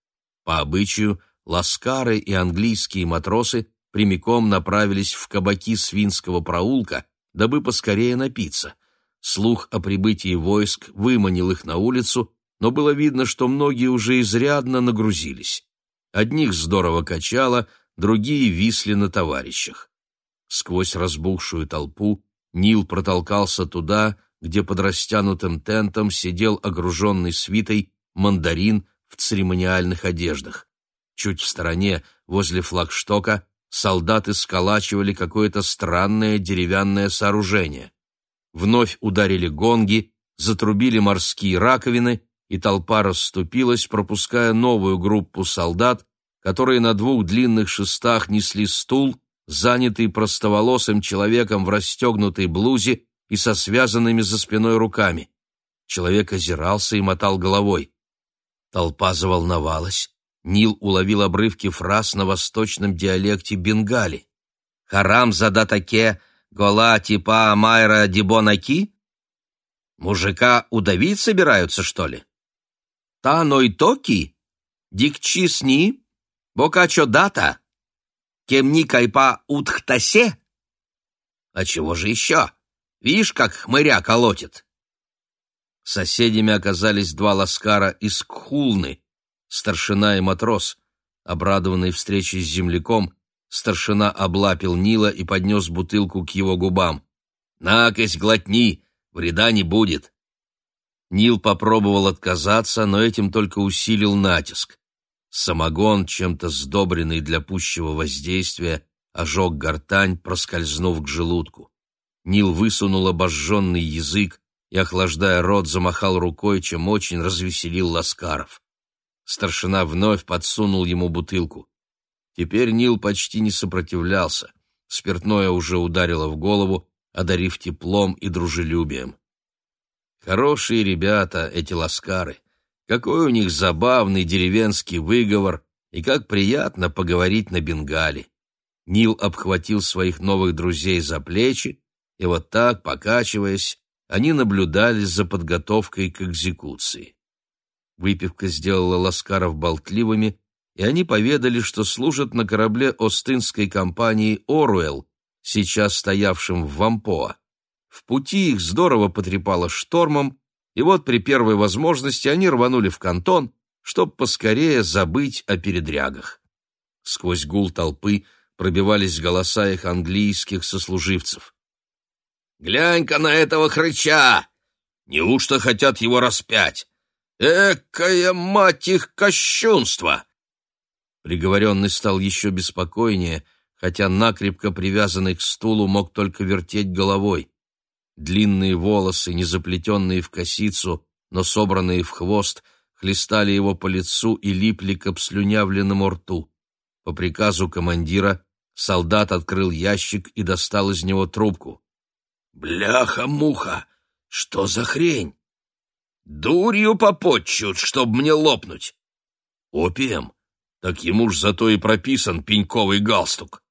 Speaker 1: По обычаю, ласкары и английские матросы прямиком направились в кабаки Свинского проулка, дабы поскорее напиться. Слух о прибытии войск выманил их на улицу, но было видно, что многие уже изрядно нагрузились. Одних здорово качало, другие висли на товарищах. Сквозь разбухшую толпу Нил протолкался туда, где под растянутым тентом сидел огруженный свитой мандарин в церемониальных одеждах. Чуть в стороне, возле флагштока, солдаты сколачивали какое-то странное деревянное сооружение. Вновь ударили гонги, затрубили морские раковины, и толпа расступилась, пропуская новую группу солдат, которые на двух длинных шестах несли стул, занятый простоволосым человеком в расстегнутой блузе и со связанными за спиной руками. Человек озирался и мотал головой. Толпа заволновалась, Нил уловил обрывки фраз на восточном диалекте бенгали. «Харам задатаке гола типа майра дибонаки?» «Мужика удавить собираются, что ли?» «Та ной токи? Дикчи сни? Бокачо дата? Кемни кайпа утхтасе?» «А чего же еще? Видишь, как хмыря колотит?» Соседями оказались два ласкара из Кхулны, старшина и матрос. Обрадованный встречей с земляком, старшина облапил Нила и поднес бутылку к его губам. «Накось, глотни, вреда не будет». Нил попробовал отказаться, но этим только усилил натиск. Самогон, чем-то сдобренный для пущего воздействия, ожег гортань, проскользнув к желудку. Нил высунул обожженный язык, и, охлаждая рот, замахал рукой, чем очень развеселил Ласкаров. Старшина вновь подсунул ему бутылку. Теперь Нил почти не сопротивлялся. Спиртное уже ударило в голову, одарив теплом и дружелюбием. Хорошие ребята эти ласкары. Какой у них забавный деревенский выговор, и как приятно поговорить на бенгале. Нил обхватил своих новых друзей за плечи, и вот так, покачиваясь, они наблюдали за подготовкой к экзекуции. Выпивка сделала Ласкаров болтливыми, и они поведали, что служат на корабле Остинской компании «Оруэлл», сейчас стоявшем в Вампоа. В пути их здорово потрепало штормом, и вот при первой возможности они рванули в кантон, чтобы поскорее забыть о передрягах. Сквозь гул толпы пробивались голоса их английских сослуживцев. Глянь-ка на этого хрыча! Неужто хотят его распять? Экая мать их кощунство!» Приговоренный стал еще беспокойнее, хотя накрепко привязанный к стулу мог только вертеть головой. Длинные волосы, не заплетенные в косицу, но собранные в хвост, хлестали его по лицу и липли к обслюнявленному рту. По приказу командира солдат открыл ящик и достал из него трубку. Бляха-муха! Что за хрень? Дурью попотчут, чтоб мне лопнуть. Опием? Так ему ж зато и прописан пеньковый галстук.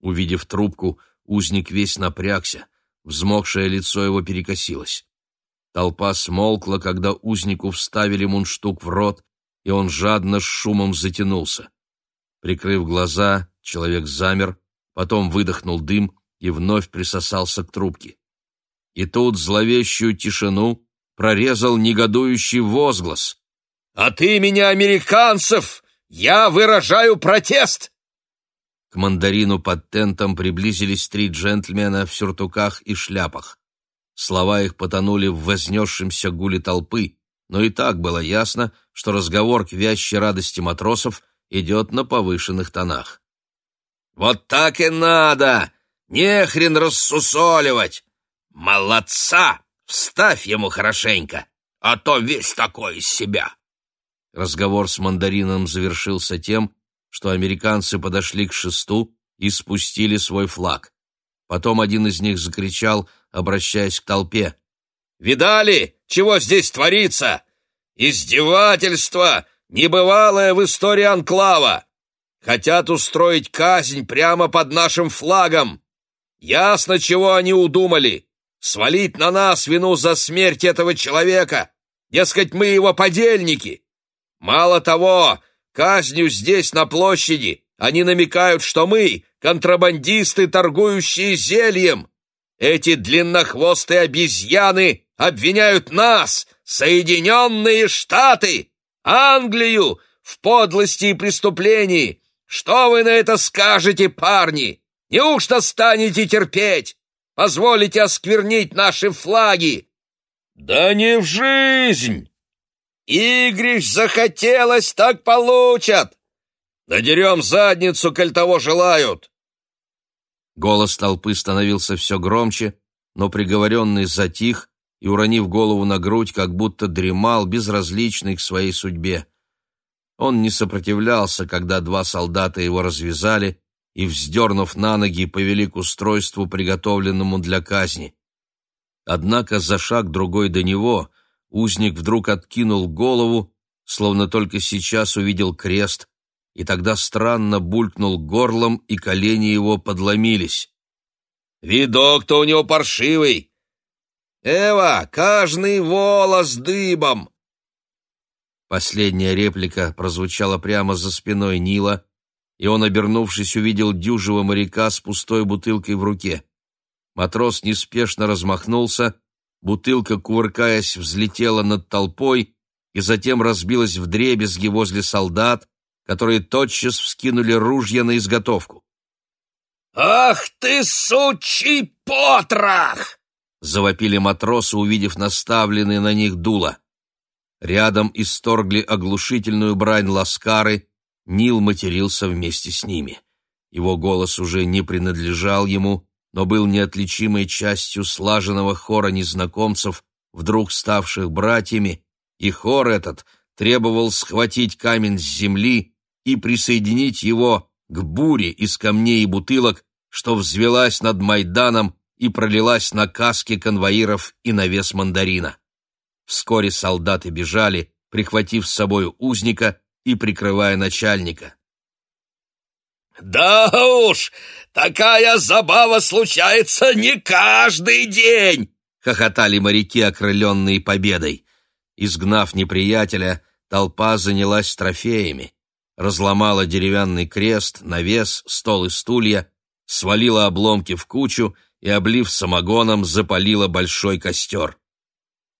Speaker 1: Увидев трубку, узник весь напрягся, взмокшее лицо его перекосилось. Толпа смолкла, когда узнику вставили мундштук в рот, и он жадно с шумом затянулся. Прикрыв глаза, человек замер, потом выдохнул дым и вновь присосался к трубке. И тут зловещую тишину прорезал негодующий возглас. «От имени американцев я выражаю протест!» К мандарину под тентом приблизились три джентльмена в сюртуках и шляпах. Слова их потонули в вознесшемся гуле толпы, но и так было ясно, что разговор к вящей радости матросов идет на повышенных тонах. «Вот так и надо! Не хрен рассусоливать! Молодца! Вставь ему хорошенько, а то весь такой из себя!» Разговор с мандарином завершился тем, что американцы подошли к шесту и спустили свой флаг. Потом один из них закричал, обращаясь к толпе. «Видали, чего здесь творится? Издевательство, небывалое в истории анклава! Хотят устроить казнь прямо под нашим флагом! Ясно, чего они удумали. Свалить на нас вину за смерть этого человека. Дескать, мы его подельники. Мало того, казнью здесь, на площади, они намекают, что мы — контрабандисты, торгующие зельем. Эти длиннохвостые обезьяны обвиняют нас, Соединенные Штаты, Англию, в подлости и преступлении. Что вы на это скажете, парни? Неужто станете терпеть? Позволите осквернить наши флаги? Да не в жизнь! Игрищ захотелось, так получат! Надерем задницу, коль того желают!» Голос толпы становился все громче, но приговоренный затих и, уронив голову на грудь, как будто дремал, безразличный к своей судьбе. Он не сопротивлялся, когда два солдата его развязали и, вздернув на ноги, повели к устройству, приготовленному для казни. Однако за шаг другой до него узник вдруг откинул голову, словно только сейчас увидел крест, и тогда странно булькнул горлом, и колени его подломились.
Speaker 2: «Видок-то у него паршивый! Эва, каждый волос дыбом!»
Speaker 1: Последняя реплика прозвучала прямо за спиной Нила, и он, обернувшись, увидел дюжего моряка с пустой бутылкой в руке. Матрос неспешно размахнулся, бутылка, кувыркаясь, взлетела над толпой и затем разбилась в дребезги возле солдат, которые тотчас вскинули ружья на изготовку.
Speaker 2: «Ах ты, сучий потрох!»
Speaker 1: — завопили матросы, увидев наставленные на них дуло. Рядом исторгли оглушительную брань ласкары, Нил матерился вместе с ними. Его голос уже не принадлежал ему, но был неотличимой частью слаженного хора незнакомцев, вдруг ставших братьями, и хор этот требовал схватить камень с земли и присоединить его к буре из камней и бутылок, что взвелась над Майданом и пролилась на каски конвоиров и навес мандарина. Вскоре солдаты бежали, прихватив с собой узника и прикрывая начальника.
Speaker 2: «Да уж, такая забава случается не каждый день!» — хохотали моряки, окрыленные победой.
Speaker 1: Изгнав неприятеля, толпа занялась трофеями. Разломала деревянный крест, навес, стол и стулья, свалила обломки в кучу и, облив самогоном, запалила большой костер.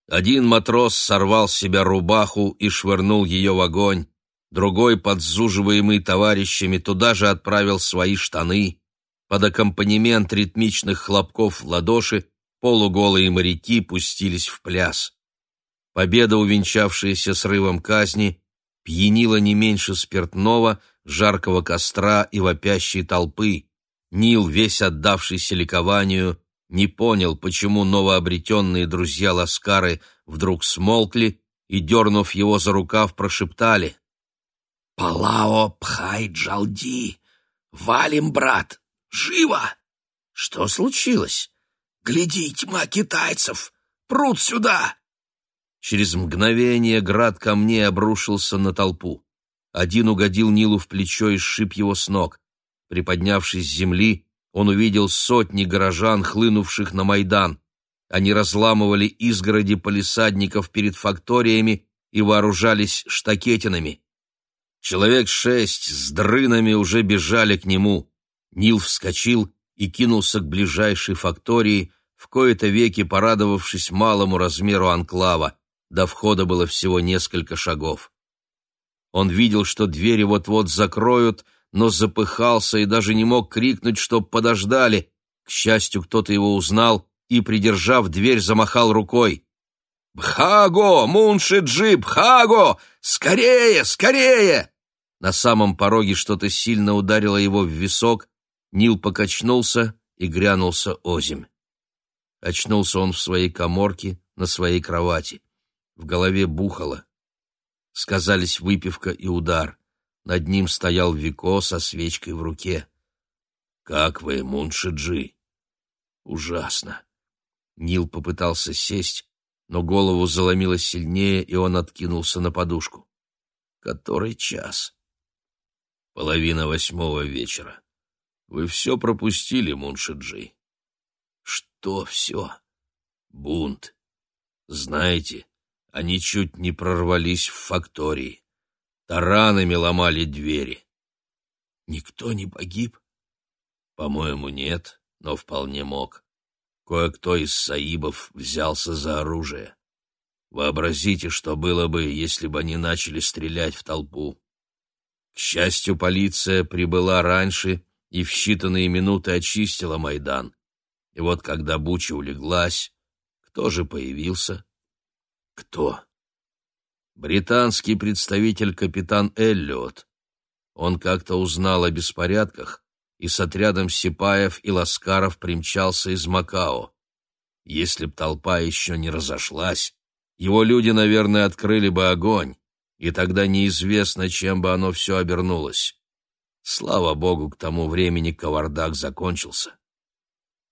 Speaker 1: Один матрос сорвал с себя рубаху и швырнул ее в огонь другой, подзуживаемый товарищами, туда же отправил свои штаны. Под аккомпанемент ритмичных хлопков в ладоши полуголые моряки пустились в пляс. Победа, увенчавшаяся срывом казни, пьянила не меньше спиртного, жаркого костра и вопящей толпы. Нил, весь отдавшийся ликованию, не понял, почему новообретенные друзья Ласкары вдруг смолкли и, дернув его за рукав, прошептали
Speaker 2: «Палао Пхай Джалди! Валим, брат! Живо!» «Что случилось?» «Гляди, тьма китайцев! Прут сюда!»
Speaker 1: Через мгновение град камней обрушился на толпу. Один угодил Нилу в плечо и сшиб его с ног. Приподнявшись с земли, он увидел сотни горожан, хлынувших на Майдан. Они разламывали изгороди полисадников перед факториями и вооружались штакетинами. Человек шесть с дрынами уже бежали к нему. Нил вскочил и кинулся к ближайшей фактории, в кои-то веки порадовавшись малому размеру анклава. До входа было всего несколько шагов. Он видел, что двери вот-вот закроют, но запыхался и даже не мог крикнуть, чтоб подождали. К счастью, кто-то его узнал и, придержав дверь, замахал рукой. «Бхаго! Мунши-джи! Бхаго! Скорее! Скорее!» На самом пороге что-то сильно ударило его в висок, Нил покачнулся и грянулся озимь. Очнулся он в своей коморке, на своей кровати. В голове бухало. Сказались выпивка и удар. Над ним стоял Вико со свечкой в руке. «Как вы, Муншиджи?» «Ужасно». Нил попытался сесть, но голову заломило сильнее, и он откинулся на подушку. «Который час?» Половина восьмого вечера. Вы все пропустили, Муншиджи. Что все? Бунт. Знаете, они чуть не прорвались в фактории. Таранами ломали двери. Никто не погиб? По-моему, нет, но вполне мог. Кое-кто из саибов взялся за оружие. Вообразите, что было бы, если бы они начали стрелять в толпу. К счастью, полиция прибыла раньше и в считанные минуты очистила Майдан. И вот когда Буча улеглась, кто же появился? Кто? Британский представитель капитан Эллиот. Он как-то узнал о беспорядках и с отрядом сипаев и ласкаров примчался из Макао. Если б толпа еще не разошлась, его люди, наверное, открыли бы огонь и тогда неизвестно, чем бы оно все обернулось. Слава богу, к тому времени кавардак закончился.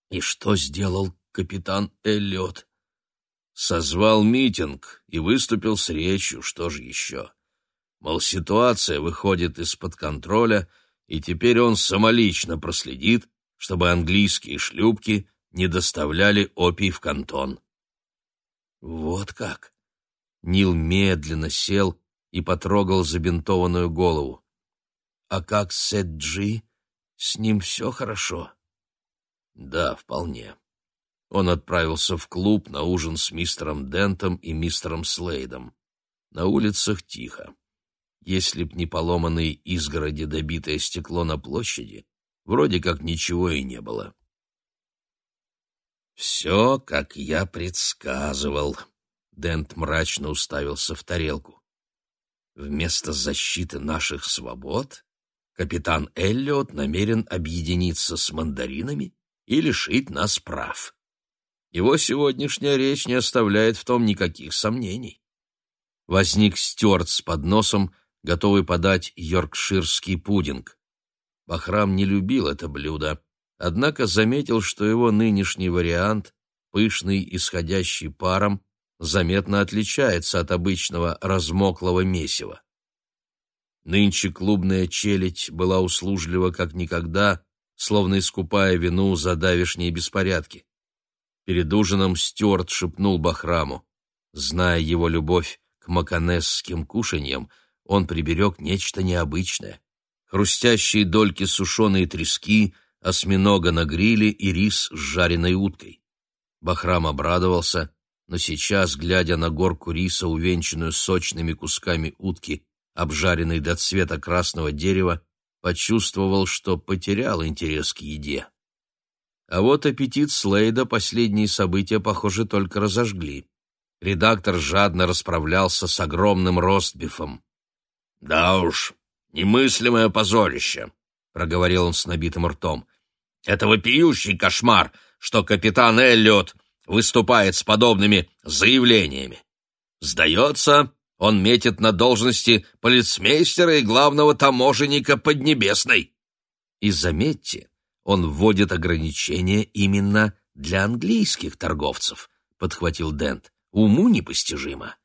Speaker 1: И что сделал капитан Эллиот? Созвал митинг и выступил с речью, что же еще?
Speaker 2: Мол, ситуация выходит из-под контроля, и теперь он самолично проследит, чтобы английские шлюпки не доставляли опий в кантон.
Speaker 1: Вот как. Нил медленно сел и потрогал забинтованную голову. А как Сэджи? С ним все хорошо?
Speaker 2: Да, вполне. Он отправился в клуб на ужин с мистером Дентом и мистером Слейдом. На улицах тихо. Если б не поломанные изгороди добитое стекло на площади, вроде как ничего и не было. «Все, как я предсказывал», — Дент мрачно уставился в тарелку. «Вместо защиты наших свобод капитан Эллиот намерен объединиться с мандаринами и лишить нас прав. Его сегодняшняя речь не оставляет в том никаких сомнений». Возник Стюарт с подносом, готовый подать йоркширский пудинг. Бахрам не любил это блюдо, однако заметил, что его нынешний вариант, пышный, исходящий паром, заметно отличается от обычного размоклого месива. Нынче клубная челядь была услужлива как никогда, словно искупая вину за давешние беспорядки. Перед ужином Стюарт шепнул Бахраму. Зная его любовь к маканесским кушаньям, он приберег нечто необычное. Хрустящие дольки сушеной трески, осьминога на гриле и рис с жареной уткой. Бахрам обрадовался, но сейчас, глядя на горку риса, увенчанную сочными кусками утки, обжаренной до цвета красного дерева, почувствовал, что потерял интерес к еде. А вот аппетит Слейда последние события, похоже, только разожгли. Редактор жадно расправлялся с огромным ростбифом. «Да уж, немыслимое позорище», — проговорил он с набитым ртом. «Это вопиющий кошмар, что капитан Эллиот выступает с подобными заявлениями. Сдается, он метит на должности полицмейстера и главного таможенника Поднебесной. И заметьте, он вводит ограничения именно для английских торговцев, подхватил Дент. Уму непостижимо.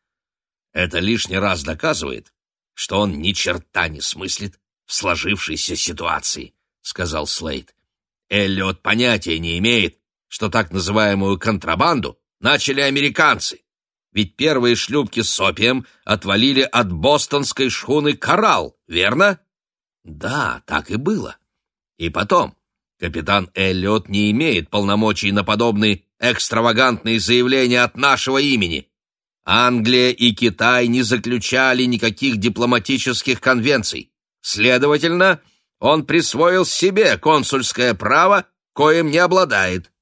Speaker 2: Это лишний раз доказывает, что он ни черта не смыслит в сложившейся ситуации, сказал Слейд. Эллиот понятия не имеет, что так называемую контрабанду начали американцы. Ведь первые шлюпки с опием отвалили от бостонской шхуны «Коралл», верно? Да, так и было. И потом, капитан Эллиот не имеет полномочий на подобные экстравагантные заявления от нашего имени. Англия и Китай не заключали никаких дипломатических конвенций. Следовательно, он присвоил себе консульское право, коим не обладает.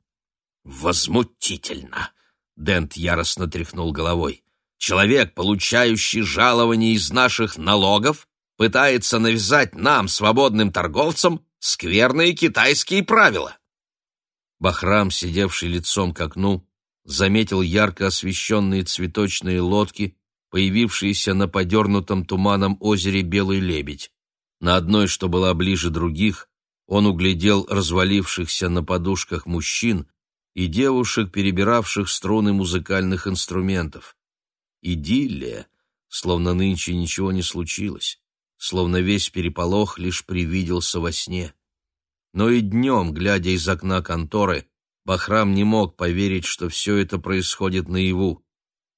Speaker 2: Возмутительно! Дент яростно тряхнул головой. Человек, получающий жалование из наших налогов, пытается навязать нам, свободным торговцам, скверные китайские правила. Бахрам, сидевший лицом к окну, заметил ярко освещенные цветочные лодки, появившиеся на подернутом туманом озере Белый Лебедь. На одной, что была ближе других, он углядел развалившихся на подушках мужчин и девушек, перебиравших струны музыкальных инструментов. Идиллия, словно нынче ничего не случилось, словно весь переполох лишь привиделся во сне. Но и днем, глядя из окна конторы, Бахрам не мог поверить, что все это происходит наяву.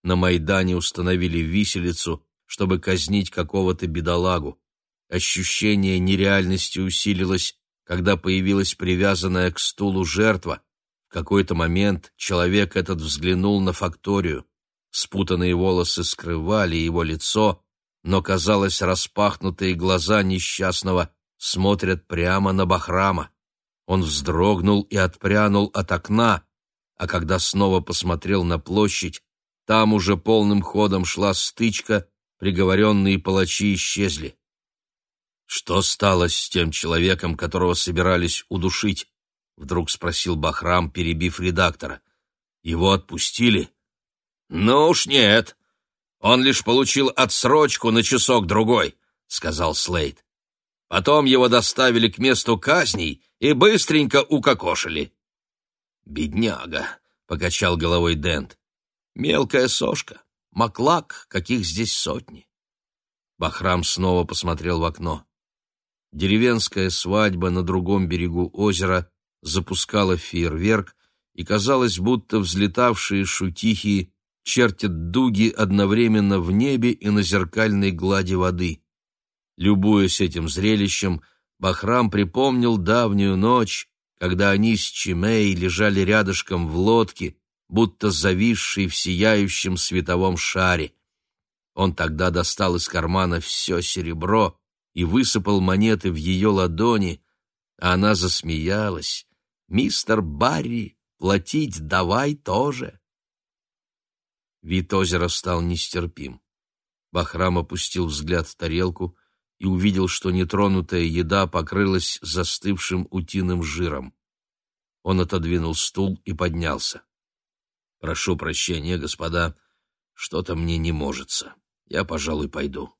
Speaker 2: На Майдане установили виселицу, чтобы казнить какого-то бедолагу. Ощущение нереальности усилилось, когда появилась привязанная к стулу жертва. В какой-то момент человек этот взглянул на факторию. Спутанные волосы скрывали его лицо, но, казалось, распахнутые глаза несчастного смотрят прямо на Бахрама. Он вздрогнул и отпрянул от окна, а когда снова посмотрел на площадь, там уже полным ходом шла стычка, приговоренные палачи исчезли. «Что стало с тем человеком, которого собирались удушить?» — вдруг спросил Бахрам, перебив редактора. «Его отпустили?» «Ну уж нет. Он лишь получил отсрочку на часок-другой», — сказал Слейд. Потом его доставили к месту казней и быстренько укокошили. «Бедняга», — покачал головой Дент. «Мелкая сошка, маклак, каких здесь сотни».
Speaker 1: Бахрам снова посмотрел в окно. Деревенская свадьба на другом берегу озера запускала фейерверк, и казалось, будто взлетавшие шутихи чертят дуги одновременно в небе и на зеркальной глади воды. Любуясь этим зрелищем, Бахрам припомнил давнюю ночь, когда они с Чимей лежали рядышком в лодке, будто зависший в сияющем световом шаре. Он тогда достал из кармана все серебро и высыпал монеты в ее ладони, а она засмеялась. «Мистер Барри, платить давай тоже!» Вид озера стал нестерпим. Бахрам опустил взгляд в тарелку и увидел, что нетронутая еда покрылась застывшим утиным жиром. Он отодвинул стул и поднялся. «Прошу прощения, господа, что-то мне не можется. Я, пожалуй, пойду».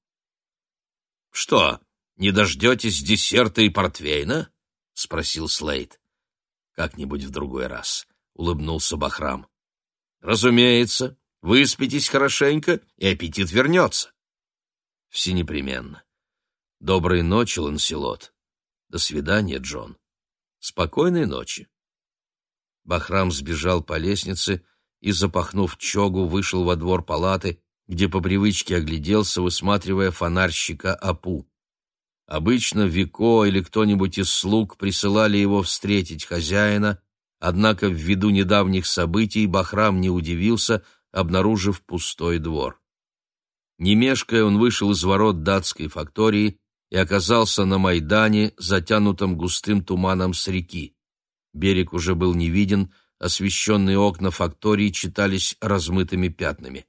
Speaker 2: «Что, не дождетесь десерта и портвейна?» — спросил Слейд.
Speaker 1: «Как-нибудь в другой раз», — улыбнулся Бахрам.
Speaker 2: «Разумеется, выспитесь хорошенько, и аппетит вернется».
Speaker 1: «Все непременно. Доброй ночи, Ланселот. До свидания, Джон. Спокойной ночи». Бахрам сбежал по лестнице и, запахнув чогу, вышел во двор палаты, где по привычке огляделся, высматривая фонарщика Апу. Обычно Вико или кто-нибудь из слуг присылали его встретить хозяина, однако ввиду недавних событий Бахрам не удивился, обнаружив пустой двор. Не он вышел из ворот датской фактории и оказался на Майдане, затянутом густым туманом с реки. Берег уже был не виден, освещенные окна фактории читались размытыми пятнами.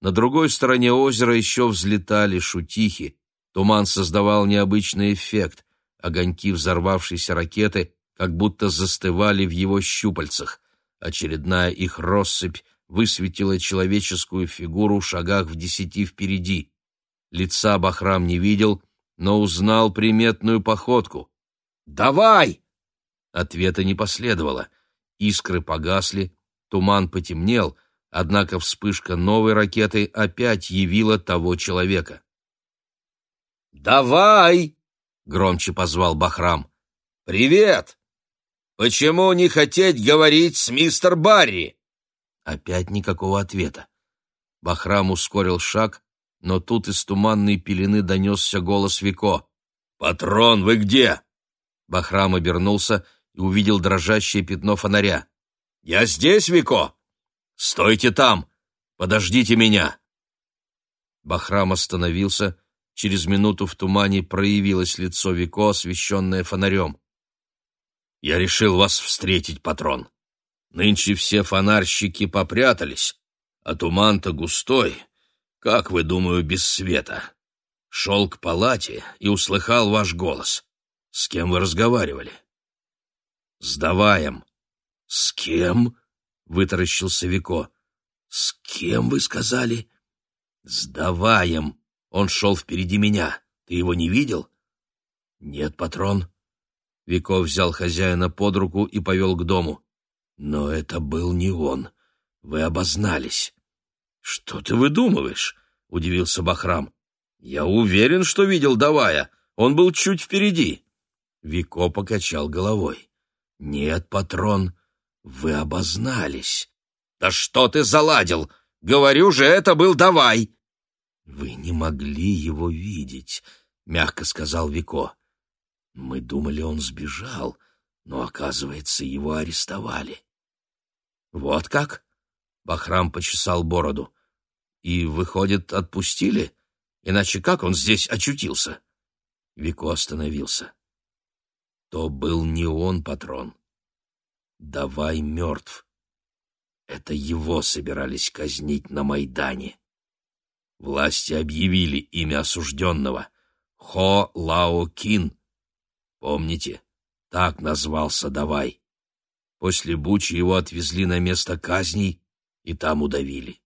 Speaker 1: На другой стороне озера еще взлетали шутихи, туман создавал необычный эффект, огоньки взорвавшейся ракеты как будто застывали в его щупальцах. Очередная их россыпь высветила человеческую фигуру в шагах в десяти впереди. Лица Бахрам не видел, но узнал приметную походку.
Speaker 2: «Давай!»
Speaker 1: Ответа не последовало. Искры погасли, туман потемнел, однако вспышка новой ракеты опять явила того человека.
Speaker 2: «Давай!»
Speaker 1: — громче позвал Бахрам.
Speaker 2: «Привет! Почему не хотеть говорить с мистер Барри?»
Speaker 1: Опять никакого ответа. Бахрам ускорил шаг, но тут из туманной пелены донесся голос Вико.
Speaker 2: «Патрон, вы где?»
Speaker 1: Бахрам обернулся и увидел дрожащее пятно фонаря.
Speaker 2: «Я здесь, Вико! Стойте там! Подождите меня!»
Speaker 1: Бахрам остановился. Через минуту в тумане проявилось лицо Вико, освещенное фонарем.
Speaker 2: «Я решил вас встретить, патрон. Нынче все фонарщики попрятались, а туман-то густой. Как вы, думаю, без света? Шел к палате и услыхал ваш голос. С кем вы разговаривали?»
Speaker 1: «С Даваем».
Speaker 2: «С кем?» — вытаращился Вико. «С кем, вы сказали?»
Speaker 1: «С Даваем. Он шел впереди меня. Ты его не видел?»
Speaker 2: «Нет, патрон».
Speaker 1: Вико взял хозяина под руку и повел к дому.
Speaker 2: «Но это был не он. Вы обознались».
Speaker 1: «Что ты выдумываешь?» — удивился Бахрам.
Speaker 2: «Я уверен, что видел Давая. Он был чуть впереди».
Speaker 1: Вико покачал головой.
Speaker 2: «Нет, патрон, вы обознались». «Да что ты заладил? Говорю же, это был Давай!»
Speaker 1: «Вы не могли его видеть», — мягко сказал Вико. «Мы думали, он сбежал, но, оказывается, его арестовали».
Speaker 2: «Вот как?» — Бахрам почесал бороду. «И, выходит, отпустили? Иначе как он здесь очутился?»
Speaker 1: Вико остановился. То был не он, патрон. Давай мертв. Это его собирались казнить на Майдане. Власти объявили имя осужденного — Хо Лао Кин. Помните, так назвался Давай. После Бучи его отвезли на место казней и там удавили.